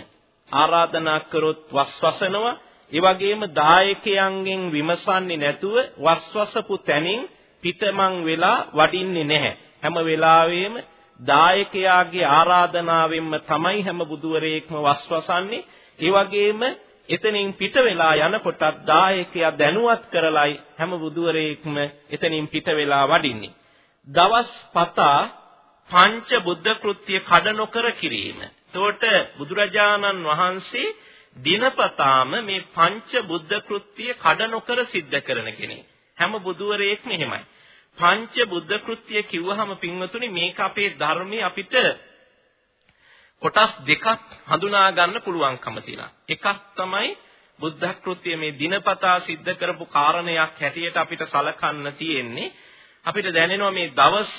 ආරාධනා කරොත් වස්වසනවා. ඒ වගේම දායකයන්ගෙන් විමසන්නේ නැතුව වස්වසපු තැනින් පිටමං වෙලා වඩින්නේ නැහැ. හැම වෙලාවෙම දායකයාගේ ආරාධනාවෙන්ම තමයි හැම බුදුවරයෙක්ම වස්වසන්නේ. ඒ වගේම එතනින් පිට වෙලා යනකොටත් දායකයා දැනුවත් කරලයි හැම බුදුවරයෙක්ම එතනින් පිට වෙලා වඩින්නේ. දවස් පතා පංච බුද්ධ කෘත්‍ය කඩ නොකර කිරීම. එතකොට බුදුරජාණන් වහන්සේ දිනපතාම මේ පංච බුද්ධ කෘත්‍ය කඩ නොකර සිද්ධ කරන කෙනෙක්. හැම බුදුවරයෙක්ම එහෙමයි. පංච බුද්ධ කෘත්‍ය කිව්වහම පින්වතුනි මේක අපේ ධර්මයේ අපිට කොටස් දෙකක් හඳුනා ගන්න පුළුවන්කම තියෙනවා. එකක් තමයි බුද්ධ කෘත්‍ය මේ දිනපතා සිද්ධ කරපු කාරණයක් හැටියට අපිට සලකන්න තියෙන්නේ. අපිට දැනෙනවා මේ දවස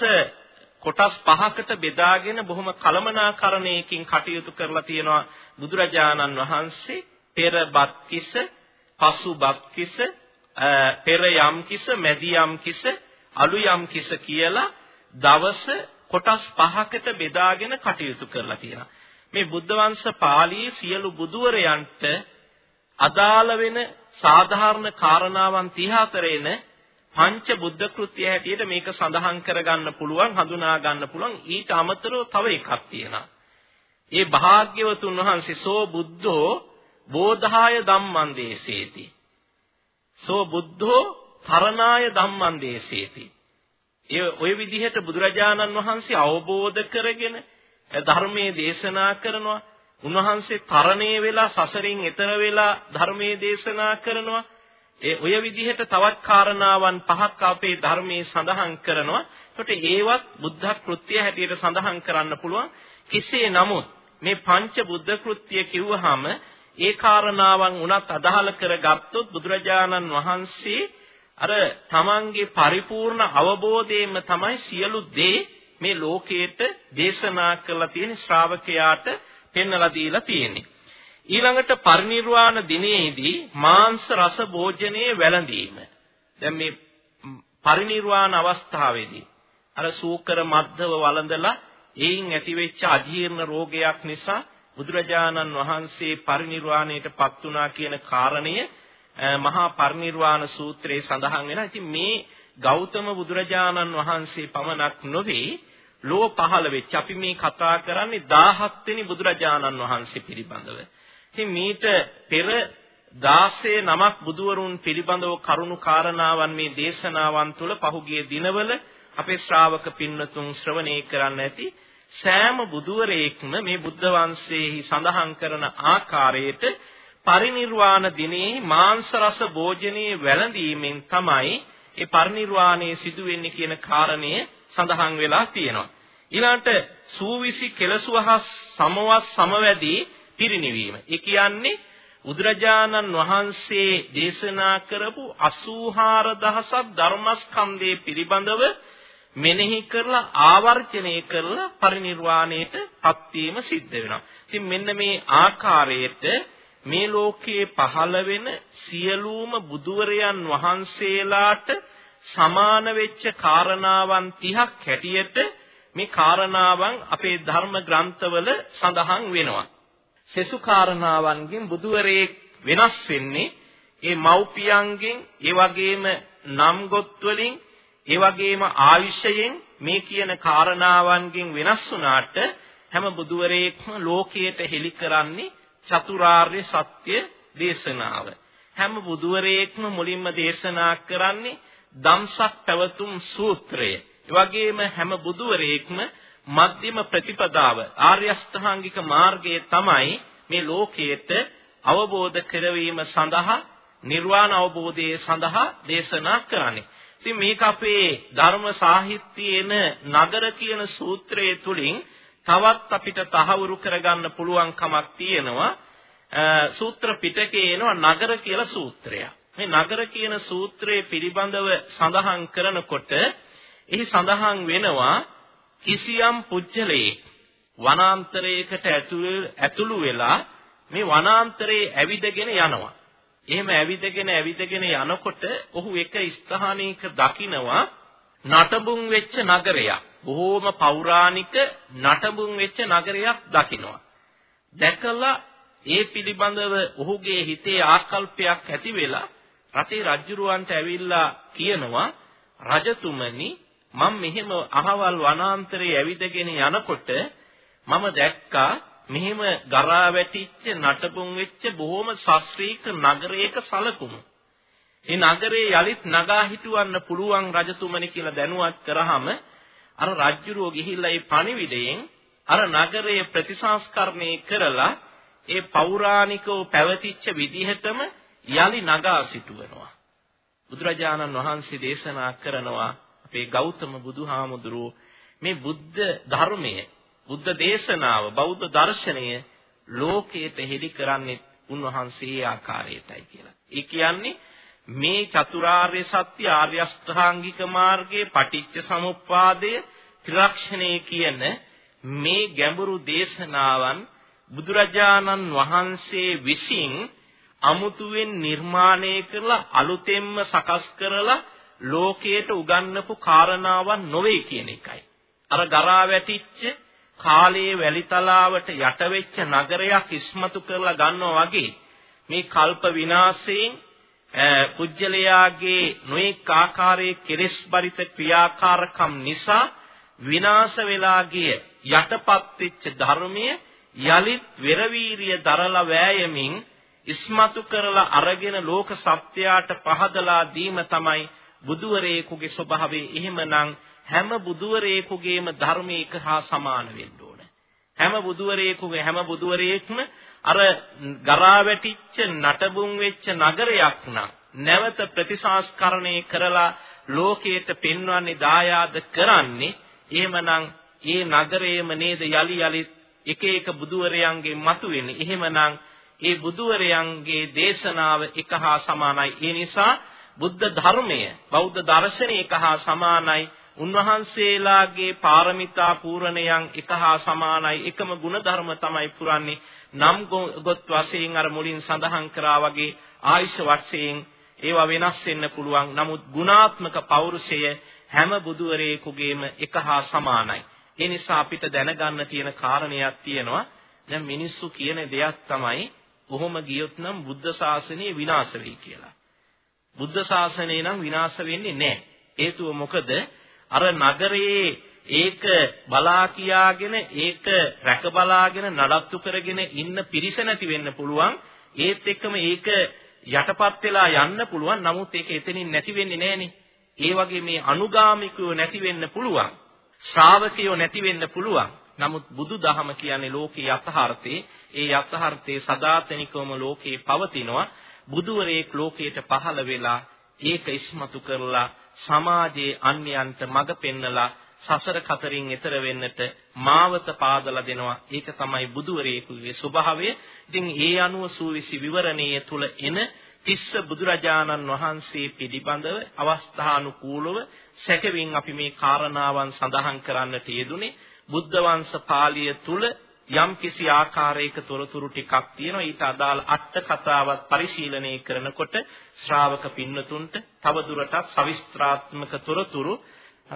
කොටස් පහකට බෙදාගෙන බොහොම කලමනාකරණයකින් කටයුතු කරලා තියෙනවා බුදුරජාණන් වහන්සේ පෙර බත් කිස, පසු බත් කිස, පෙර යම් කිස, මැදි යම් කිස, අලු යම් කිස කියලා දවස කොටස් පහකට බෙදාගෙන කටයුතු කරලා තියෙනවා. මේ බුද්ධ වංශ පාළියේ සියලු බුදුවරයන්ට අදාළ වෙන සාධාරණ කාරණාවන් 34 එන පංච බුද්ධ කෘත්‍ය හැටියට මේක සඳහන් කරගන්න පුළුවන් හඳුනා ගන්න පුළුවන් ඊට අමතරව තව එකක් තියෙනවා. ඒ භාග්‍යවතුන් වහන්සේ සෝ බුද්ධෝ බෝධාය ධම්මං දේසේති. සෝ බුද්ධෝ තරණාය ධම්මං දේසේති. ඒ ওই විදිහට බුදුරජාණන් වහන්සේ අවබෝධ කරගෙන ධර්මයේ දේශනා කරනවා. උන්වහන්සේ තරණේ වෙලා සසරින් එතර වෙලා ධර්මයේ දේශනා කරනවා. ඒ ඔය විදිහට තවත් කාරණාවන් පහක් අපේ ධර්මයේ සඳහන් කරනවා. ඒකට ඒවත් බුද්ධ කෘත්‍ය හැටියට සඳහන් කරන්න පුළුවන්. කෙසේ නමුත් මේ පංච බුද්ධ කෘත්‍ය කිව්වහම ඒ කාරණාවන් උනත් අදාළ කරගත්තොත් බුදුරජාණන් වහන්සේ අර තමන්ගේ පරිපූර්ණ අවබෝධයෙන්ම තමයි සියලු දේ මේ ලෝකයට දේශනා කරලා තියෙන ශ්‍රාවකයාට පෙන්වලා දීලා තියෙන්නේ. ඊළඟට පරිනිර්වාණ දිනේදී මාංශ රස භෝජනයේ වැළඳීම. දැන් මේ පරිනිර්වාණ අවස්ථාවේදී අර සූකර මද්දව වළඳලා එයින් ඇතිවෙච්ච අජීර්ණ රෝගයක් නිසා බුදුරජාණන් වහන්සේ පරිනිර්වාණයටපත් වුණා කියන කාරණය මහා පරිනිර්වාණ සූත්‍රයේ සඳහන් වෙනවා. ඉතින් මේ ගෞතම බුදුරජාණන් වහන්සේ පමණක් නොවේ ලෝ පහළ වෙච්ච අපි මේ කතා කරන්නේ 17 වෙනි බුදුරජාණන් වහන්සේ පිළිබඳව. ඉතින් මීට පෙර 16 නමක් බුදුවරුන් පිළිබඳව කරුණු කාරණාවන් මේ දේශනාවන් තුළ පහුගිය දිනවල අපේ ශ්‍රාවක පින්නතුන් ශ්‍රවණය කරන්න ඇති සෑම බුදුවරයෙක්ම මේ බුද්ධ වංශයේහි සඳහන් කරන ආකාරයට පරිනිර්වාණ දිනේ මාංශ රස භෝජනයේ වැළඳීමෙන් තමයි ඒ පරිනිර්වාණය සිදු වෙන්නේ කියන කාරණය සඳහන් වෙලා තියෙනවා. ඊළඟට සූවිසි කෙලසුවහස් සමවස් සමවැදී පිරිනිවීම. ඒ කියන්නේ බුදුරජාණන් වහන්සේ දේශනා කරපු 84000ක් ධර්මස්කන්ධයේ පිළිබඳව මෙනෙහි කරලා ආවර්ජනය කරලා පරිනිර්වාණයට පත්වීම සිද්ධ වෙනවා. ඉතින් මෙන්න මේ ආකාරයට මේ ලෝකයේ පහළ වෙන සියලුම බුදුවරයන් වහන්සේලාට සමාන වෙච්ච කාරණාවන් 30ක් හැටියට මේ කාරණාවන් අපේ ධර්ම ග්‍රන්ථවල සඳහන් වෙනවා. සෙසු කාරණාවන්ගෙන් බුදුවරේ වෙනස් වෙන්නේ ඒ මව්පියන්ගෙන් ඒ වගේම නම් ගොත් වලින් ඒ වගේම ආයුෂයෙන් මේ කියන කාරණාවන්ගෙන් වෙනස් වුණාට හැම බුදුවරයෙක්ම ලෝකයට හෙළි කරන්නේ චතුරාර්ය සත්‍ය දේශනාව. හැම බුදුවරයෙක්ම මුලින්ම දේශනා කරන්නේ ධම්සක් පැවතුම් සූත්‍රය. ඒ වගේම හැම බුදුවරයෙක්ම මධ්‍යම ප්‍රතිපදාව ආර්ය අෂ්ටාංගික මාර්ගය තමයි මේ ලෝකයට අවබෝධ කරවීම සඳහා නිර්වාණ අවබෝධය සඳහා දේශනා කරන්නේ. ඉතින් මේක අපේ ධර්ම සාහිත්‍යයේන නගර කියන සූත්‍රයේ තුලින් තවත් අපිට තහවුරු කරගන්න පුළුවන් කමක් තියෙනවා. සූත්‍ර පිටකේ එනවා නගර කියලා සූත්‍රයක්. මේ නගර කියන සූත්‍රයේ පිළිබඳව සඳහන් කරනකොට එහි සඳහන් වෙනවා කිසියම් පුජ්‍යලයේ වනාන්තරයකට ඇතුළු වෙලා මේ වනාන්තරයේ ඇවිදගෙන යනවා. එහෙම ඇවිදගෙන ඇවිදගෙන යනකොට ඔහු එක ස්ථානයක දකිනවා නටබුන් වෙච්ච නගරයක්. බොහෝම පෞරාණික නටබුන් වෙච්ච නගරයක් දකිනවා. දැකලා ඒ පිළිබඳව ඔහුගේ හිතේ ආකල්පයක් ඇති වෙලා රටේ රජුරවන්ට ඇවිල්ලා කියනවා රජතුමනි මම මෙහෙම අහවල් වනාන්තරයේ ඇවිදගෙන යනකොට මම දැක්කා මෙහෙම ගරා වැටිච්ච නටබුන් වෙච්ච බොහොම ශාස්ත්‍රීය නගරයක සලකුණු. ඒ නගරේ යලිත් නගා හිටවන්න පුළුවන් රජතුමනි කියලා දැනුවත් කරාම අර රජුරෝ ගිහිල්ලා ඒ පණිවිඩයෙන් අර නගරය ප්‍රතිසංස්කරණය කරලා ඒ පෞරාණිකව පැවතිච්ච විදිහටම යලි නගා සිටුවනවා. බුදුරජාණන් වහන්සේ දේශනා කරනවා අපේ ගෞතම බුදුහාමුදුරුවෝ මේ බුද්ධ ධර්මය බුද්ධ දේශනාව බෞද්ධ දර්ශනය ලෝකයට හෙළි කරන්නේ උන්වහන්සේ ආකාරයටයි කියලා. ඒ කියන්නේ මේ චතුරාර්ය සත්‍ය ආර්ය අෂ්ටාංගික මාර්ගයේ පටිච්ච සමුප්පාදය ත්‍රිලක්ෂණය කියන මේ ගැඹුරු දේශනාවන් බුදුරජාණන් වහන්සේ විසින් අමුතුවෙන් නිර්මාණය කරලා අලුතෙන්ම සකස් කරලා ලෝකයට උගන්වපු කාරණාවක් නොවේ කියන එකයි. අර ගරා වැටිච්ච කාලයේ වැලිතලාවට යට වෙච්ච නගරයක් ඉස්මතු කරලා ගන්නවා වගේ මේ කල්ප විනාශයෙන් පුජ්‍යලයාගේ නොඑක ආකාරයේ කෙලෙස් බරිත ක්‍රියාකාරකම් නිසා විනාශ වෙලා ගිය යටපත් වෙච්ච ධර්මයේ යලිත් වෙරවීරිය දරලා වෑයමින් ඉස්මතු කරලා අරගෙන ලෝක සත්‍යයට පහදලා දීම තමයි බුදුවරයෙකුගේ ස්වභාවය. එහෙමනම් හැම බුදුවරයෙකුගේම ධර්මයේ එක හා සමාන වෙන්න ඕන. හැම බුදුවරයෙකුගේ හැම බුදුවරයෙක්ම අර ගරා වැටිච්ච නටබුන් වෙච්ච නගරයක් නම් නැවත ප්‍රතිසංස්කරණය කරලා ලෝකයට පෙන්වන්නේ දායාද කරන්නේ එහෙමනම් ඒ නගරයේම නේද යලි යලි එක එක බුදුවරයන්ගේ මතුවෙන්නේ. එහෙමනම් ඒ බුදුවරයන්ගේ දේශනාව එක හා සමානයි. ඒ නිසා බුද්ධ ධර්මය බෞද්ධ දර්ශනය එක හා සමානයි. උන්වහන්සේලාගේ පාරමිතා පූර්ණයන් එක හා සමානයි. එකම ಗುಣධර්ම තමයි පුරන්නේ. නම් ගොත් වශයෙන් අර මුලින් සඳහන් කරා වගේ ආයුෂ වශයෙන් ඒවා වෙනස් වෙන්න පුළුවන්. නමුත් ගුණාත්මක පෞරුෂය හැම බුදුවරයෙකුගේම එක හා සමානයි. ඒ නිසා අපිට දැනගන්න තියෙන කාරණයක් තියෙනවා. දැන් මිනිස්සු කියන දෙයක් තමයි කොහොම ගියොත් නම් බුද්ධ ශාසනය විනාශ වෙයි කියලා. බුද්ධ ශාසනය නම් විනාශ වෙන්නේ නැහැ. හේතුව මොකද? අර නගරයේ ඒක බලා කියාගෙන ඒක රැක බලාගෙන නඩත්තු කරගෙන ඉන්න පිරිස නැති වෙන්න පුළුවන්. ඒත් එක්කම ඒක යටපත් වෙලා යන්න පුළුවන්. නමුත් ඒක එතනින් නැති වෙන්නේ නැහනේ. ඒ වගේ මේ අනුගාමිකයෝ නැති වෙන්න පුළුවන්. ශ්‍රාවකයෝ නැති වෙන්න පුළුවන්. නමුත් බුදුදහම කියන්නේ ලෝකේ යථාර්ථේ. ඒ යථාර්ථේ සදාතනිකවම ලෝකේ පවතිනවා. බුදුවරයෙක් ලෝකයට පහළ වෙලා ඒක ඉස්මතු කරලා සමාජයේ අන්‍යයන්ට මඟ පෙන්නලා සසර කතරින් එතර වෙන්නට මාවත පාදලා දෙනවා. ඒක තමයි බුදුවරයෙකුගේ ස්වභාවය. ඉතින් ඒ අනුව සූවිසි විවරණයේ තුල එන තිස්ස බුදුරජාණන් වහන්සේ පිළිබඳව අවස්ථානුකූලව සැකවින් අපි මේ කාරණාවන් සඳහන් කරන්නට යෙදුනේ බුද්ධ වංශ පාළිය තුල යම් කිසි ආකාරයක තොරතුරු ටිකක් තියෙනවා. ඊට අදාළ අට කතාවත් පරිශීලනය කරනකොට ශ්‍රාවක පින්නතුන්ට තව දුරටත් සවිස්ත්‍රාත්මක තොරතුරු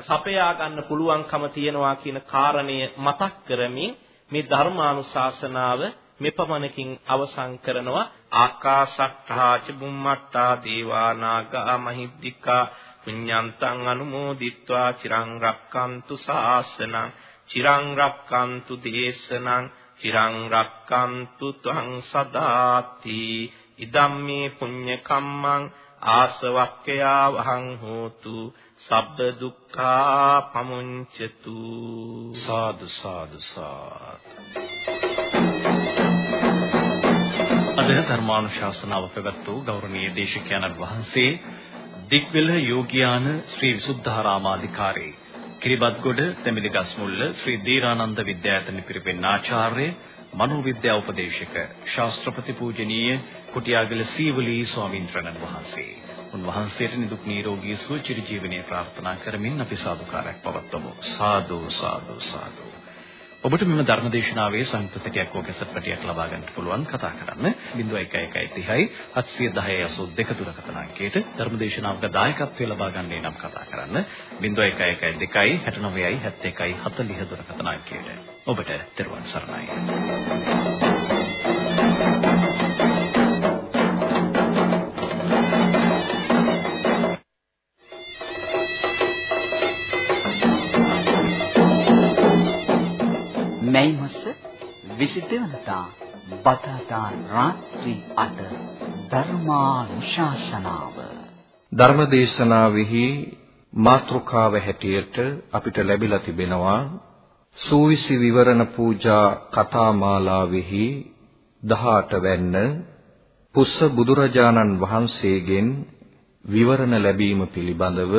සපයා ගන්න පුළුවන්කම තියෙනවා කියන කාරණය මතක් කරමින් මේ ධර්මානුශාසනාව මෙපමණකින් අවසන් කරනවා. ආකාශත්තාච බුම්මත්තා දේවා නාග මහිද්దికා පුඤ්ඤන්තං අනුමෝදිත්වා. චිරං රක්칸තු සාසනං චිරං රක්칸තු දේශනං චිරං රක්칸තු ත්වං සදාති. ඉදම්මේ පුඤ්ඤ කම්මං ආසවක්ඛයා වහං හෝතු සබ්බ දුක්ඛා පමුංචතු සාදු සාදු සාදු. අද ධර්මානුශාසනාව පැවැත්වූ ගෞරවනීය දේශකයන්න් වහන්සේ දික්වෙල යෝග්‍යාන ශ්‍රී විසුද්ධාරාමාධිකාරී කිරිබත්ගොඩ තෙමිලිගස්මුල්ල ශ්‍රී දීරානන්ද විද්‍යායතන පිරිවෙන් ආචාර්ය මනෝවිද්‍යා උපදේශක ශාස්ත්‍රපති පූජනීය කුටියාගල සීවලී ස්වාමීන් වහන්සේ. උන්වහන්සේට නිදුක් නිරෝගී සුව චිර ජීවනයේ ප්‍රාර්ථනා කරමින් අපි සාදුකාරයක් පවත්වමු. සාදු සාදු සාදු. ඔබට මෙම ධර්මදේශනාවේ සංයුක්ත පිටියක් හෝ කැසට් පිටියක් ලබා ගන්නට පුළුවන් කතා කරන්න. 011130 710 දුරකථන අංකයට ධර්මදේශනාවක දායකත්වය ලබා ගන්නේ නම් කතා කරන්න. 0112 69 71 40 දුරකථන අංකයට. ඔබට තෙරුවන් සරණයි. 22 වෙනිදා බදාදා රාත්‍රී 8 ධර්මානුශාසනාව. ධර්මදේශනාවෙහි මාතෘකාව හැටියට අපිට ලැබිලා තිබෙනවා සූවිසි විවරණ පූජා කතා මාලාවෙහි 18 වැන්න පුස්ස බුදුරජාණන් වහන්සේගෙන් විවරණ ලැබීම පිළිබඳව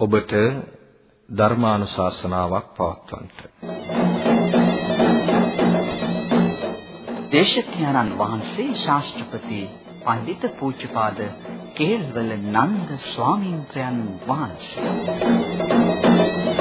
ඔබට ධර්මානුශාසනාවක් පවත්වන්නට. දේශකයන්න් වහන්සේ ශාස්ත්‍රපති පඬිත පූජ්‍යපාද කේල්වල නන්ද ස්වාමීන්ද්‍රයන් වහන්සේ.